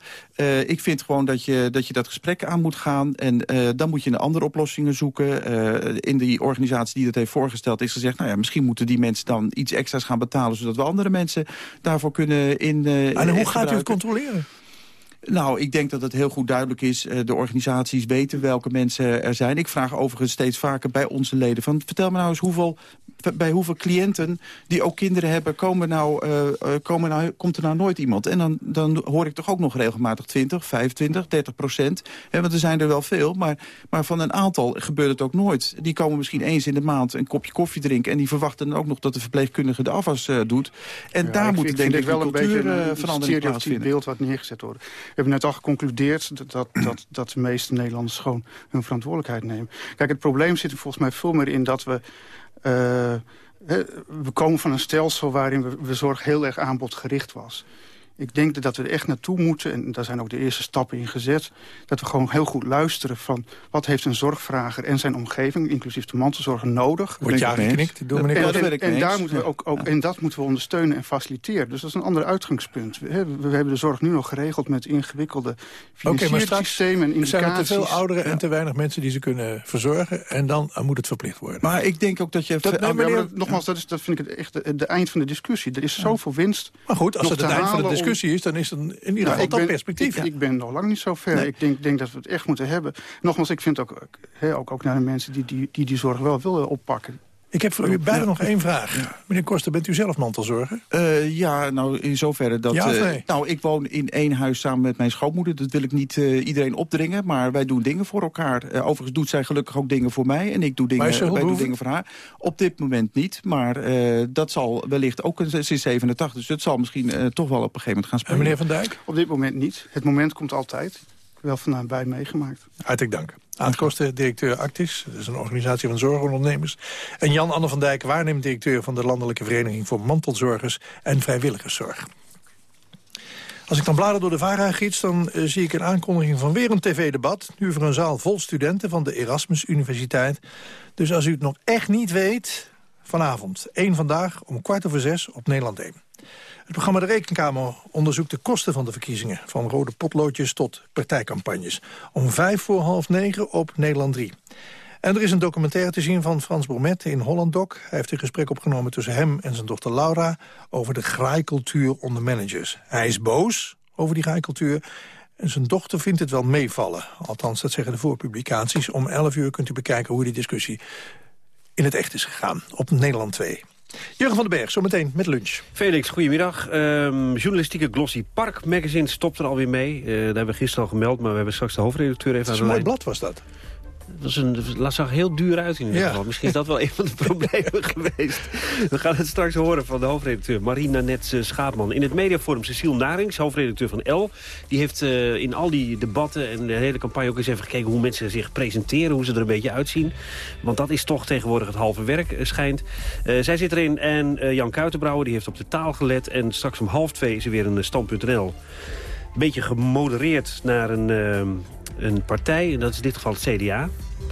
Ik vind gewoon dat je, dat je dat gesprek aan moet gaan. En dan moet je naar andere oplossingen zoeken. In die organisatie die dat heeft voorgesteld is gezegd... nou ja, misschien moeten die mensen dan iets extra's gaan betalen... zodat we andere mensen daarvoor kunnen in eh, En hoe gaat u het controleren? Nou, ik denk dat het heel goed duidelijk is. Eh, de organisaties weten welke mensen er zijn. Ik vraag overigens steeds vaker bij onze leden van... vertel me nou eens hoeveel bij hoeveel cliënten die ook kinderen hebben... Komen nou, uh, komen nou, komt er nou nooit iemand. En dan, dan hoor ik toch ook nog regelmatig 20, 25, 30 procent. Hè, want er zijn er wel veel, maar, maar van een aantal gebeurt het ook nooit. Die komen misschien eens in de maand een kopje koffie drinken... en die verwachten dan ook nog dat de verpleegkundige de afwas uh, doet. En ja, daar moet ik denk ik wel een beetje een verandering plaatsvinden. beeld wat neergezet worden. We hebben net al geconcludeerd dat, dat, dat, dat de meeste Nederlanders gewoon hun verantwoordelijkheid nemen. Kijk, het probleem zit er volgens mij veel meer in dat we... Uh, we komen van een stelsel waarin we, we zorg heel erg aanbodgericht was. Ik denk dat we er echt naartoe moeten, en daar zijn ook de eerste stappen in gezet... dat we gewoon heel goed luisteren van wat heeft een zorgvrager en zijn omgeving... inclusief de mantelzorger nodig. Wordt je aangeknikt door meneer En, en, en, daar moeten we ook, ook, en dat moeten we ondersteunen en faciliteren. Dus dat is een ander uitgangspunt. We, hebben, we hebben de zorg nu nog geregeld met ingewikkelde financieringssystemen en indicaties. zijn er te veel ouderen en te weinig mensen die ze kunnen verzorgen... en dan moet het verplicht worden. Maar ik denk ook dat je... Dat, nou, meneer, nogmaals, dat, is, dat vind ik echt de, eind van de discussie. Er is zoveel winst Maar goed, als het het eind van de discussie is, dan is het in ieder geval nou, dat ben, perspectief. Ik, ik, ben nog lang niet zo ver. Ik denk, denk, dat we het echt moeten hebben. Nogmaals, ik vind ook, he, ook, ook naar de mensen die die, die, die zorg wel willen oppakken. Ik heb voor u bijna nog één vraag. Meneer Koster, bent u zelf mantelzorger? Uh, ja, nou in zoverre dat... Ja, nee? uh, nou, ik woon in één huis samen met mijn schoonmoeder. Dat wil ik niet uh, iedereen opdringen, maar wij doen dingen voor elkaar. overigens doet zij gelukkig ook dingen voor mij. En ik doe dingen, wij doen dingen voor haar. Op dit moment niet, maar dat zal wellicht ook sinds 87. Dus het zal misschien toch wel op een gegeven moment gaan spelen. En meneer Van Dijk? Op dit moment niet. Het moment komt altijd. Wel vandaan bij meegemaakt. Hartelijk dank. Aad Koster, directeur Actis. Dat is een organisatie van zorgondernemers. En Jan-Anne van Dijk, waarnemend directeur van de Landelijke Vereniging voor Mantelzorgers en Vrijwilligerszorg. Als ik dan blader door de VARA-gids, dan uh, zie ik een aankondiging van weer een tv-debat. Nu voor een zaal vol studenten van de Erasmus Universiteit. Dus als u het nog echt niet weet, vanavond, één vandaag om kwart over zes op Nederland 1. Het programma De Rekenkamer onderzoekt de kosten van de verkiezingen. Van rode potloodjes tot partijcampagnes. Om vijf voor half negen op Nederland 3. En er is een documentaire te zien van Frans Bromet in Holland Doc. Hij heeft een gesprek opgenomen tussen hem en zijn dochter Laura... over de graaikultuur onder managers. Hij is boos over die graaikultuur... En zijn dochter vindt het wel meevallen. Althans, dat zeggen de voorpublicaties. Om 11 uur kunt u bekijken hoe die discussie in het echt is gegaan. Op Nederland 2. Jurgen van den Berg, zometeen met lunch. Felix, goedemiddag. Um, journalistieke Glossy Park magazine stopt er alweer mee. Uh, daar hebben we gisteren al gemeld, maar we hebben straks de hoofdredacteur even aan de lijn. Een mooi blad was dat. Dat, was een, dat zag heel duur uit in ieder geval. Ja. Misschien is dat wel een van de problemen geweest. We gaan het straks horen van de hoofdredacteur Marina Nets Schaapman. In het mediaforum Cecile Narings, hoofdredacteur van L. Die heeft uh, in al die debatten en de hele campagne ook eens even gekeken... hoe mensen zich presenteren, hoe ze er een beetje uitzien. Want dat is toch tegenwoordig het halve werk, uh, schijnt. Uh, zij zit erin en Jan Kuitenbrouwer die heeft op de taal gelet. En straks om half twee is er weer een stand.nl. Een beetje gemodereerd naar een, een partij. En dat is in dit geval het CDA.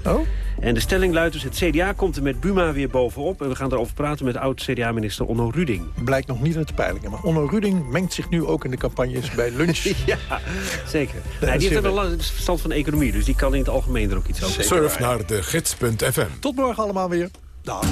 Oh? En de stelling luidt dus, het CDA komt er met Buma weer bovenop. En we gaan daarover praten met oud-CDA-minister Onno Ruding. Blijkt nog niet uit de peilingen. Maar Onno Ruding mengt zich nu ook in de campagnes bij lunch. ja, zeker. Hij die heeft er wel verstand van economie. Dus die kan in het algemeen er ook iets over Surf naar de gids.fm. Tot morgen allemaal weer. Dag.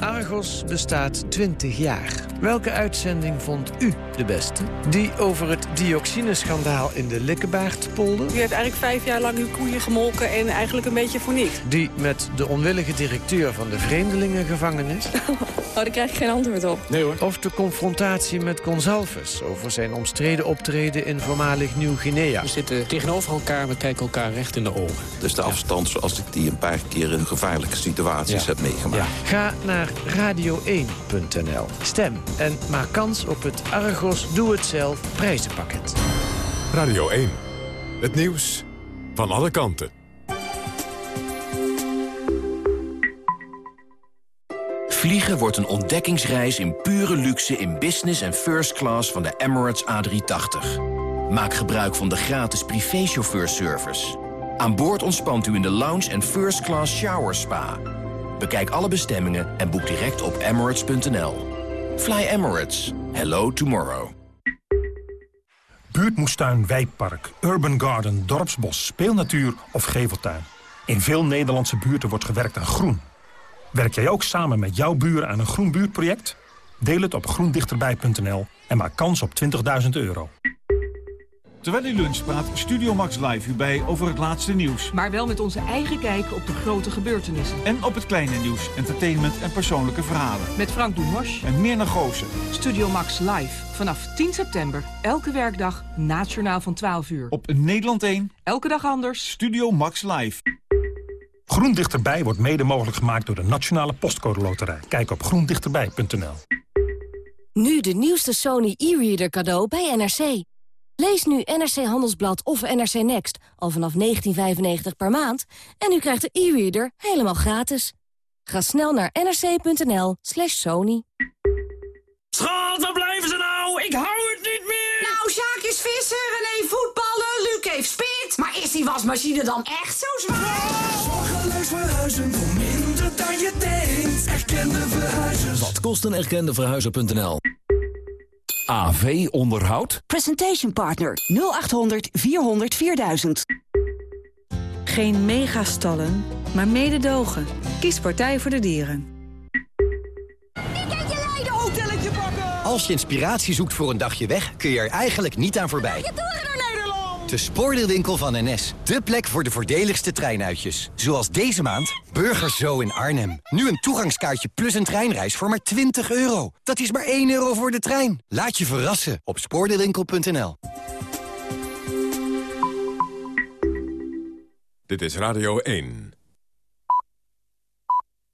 Argos bestaat 20 jaar. Welke uitzending vond u de beste? Die over het dioxineschandaal in de Likkebaardpolder? U heeft eigenlijk vijf jaar lang uw koeien gemolken en eigenlijk een beetje voor niks. Die met de onwillige directeur van de vreemdelingengevangenis? oh, daar krijg ik geen antwoord op. Nee hoor. Of de confrontatie met Gonzalves over zijn omstreden optreden in voormalig Nieuw-Guinea? We zitten tegenover elkaar, we kijken elkaar recht in de ogen. Dus de afstand zoals ik die een paar keer in gevaarlijke situaties ja. heb meegemaakt. Ja. Ga naar radio1.nl. Stem en maak kans op het Argos Doe Het Zelf prijzenpakket. Radio 1. Het nieuws van alle kanten. Vliegen wordt een ontdekkingsreis in pure luxe in business en first class van de Emirates A380. Maak gebruik van de gratis privéchauffeurservice. Aan boord ontspant u in de lounge en first class shower spa. Bekijk alle bestemmingen en boek direct op emirates.nl. Fly Emirates. Hello tomorrow. Buurtmoestuin, wijkpark, urban garden, dorpsbos, speelnatuur of geveltuin. In veel Nederlandse buurten wordt gewerkt aan groen. Werk jij ook samen met jouw buren aan een groen buurtproject? Deel het op groendichterbij.nl en maak kans op 20.000 euro. Terwijl u lunch praat Studio Max Live u bij over het laatste nieuws. Maar wel met onze eigen kijk op de grote gebeurtenissen. En op het kleine nieuws, entertainment en persoonlijke verhalen. Met Frank Dumos. En Mirna Goossen. Studio Max Live. Vanaf 10 september. Elke werkdag. Nationaal van 12 uur. Op Nederland 1. Elke dag anders. Studio Max Live. Groen Dichterbij wordt mede mogelijk gemaakt door de Nationale Postcode Loterij. Kijk op groendichterbij.nl. Nu de nieuwste Sony e-reader cadeau bij NRC. Lees nu NRC Handelsblad of NRC Next al vanaf 19,95 per maand... en u krijgt de e-reader helemaal gratis. Ga snel naar nrc.nl slash sony. Schat, waar blijven ze nou? Ik hou het niet meer! Nou, Sjaak is vissen, René voetballen, Luc heeft spit. Maar is die wasmachine dan echt zo zwaar? Zorgeloos verhuizen voor minder dan je denkt. Erkende verhuizers. Wat kost een erkende verhuizer.nl? AV Onderhoud? Presentation Partner 0800 400 4000. Geen megastallen, maar mededogen. Kies Partij voor de Dieren. Als je inspiratie zoekt voor een dagje weg, kun je er eigenlijk niet aan voorbij. De spoordeelwinkel van NS. De plek voor de voordeligste treinuitjes. Zoals deze maand Burgers Zo in Arnhem. Nu een toegangskaartje plus een treinreis voor maar 20 euro. Dat is maar 1 euro voor de trein. Laat je verrassen op spoordeelwinkel.nl. Dit is Radio 1.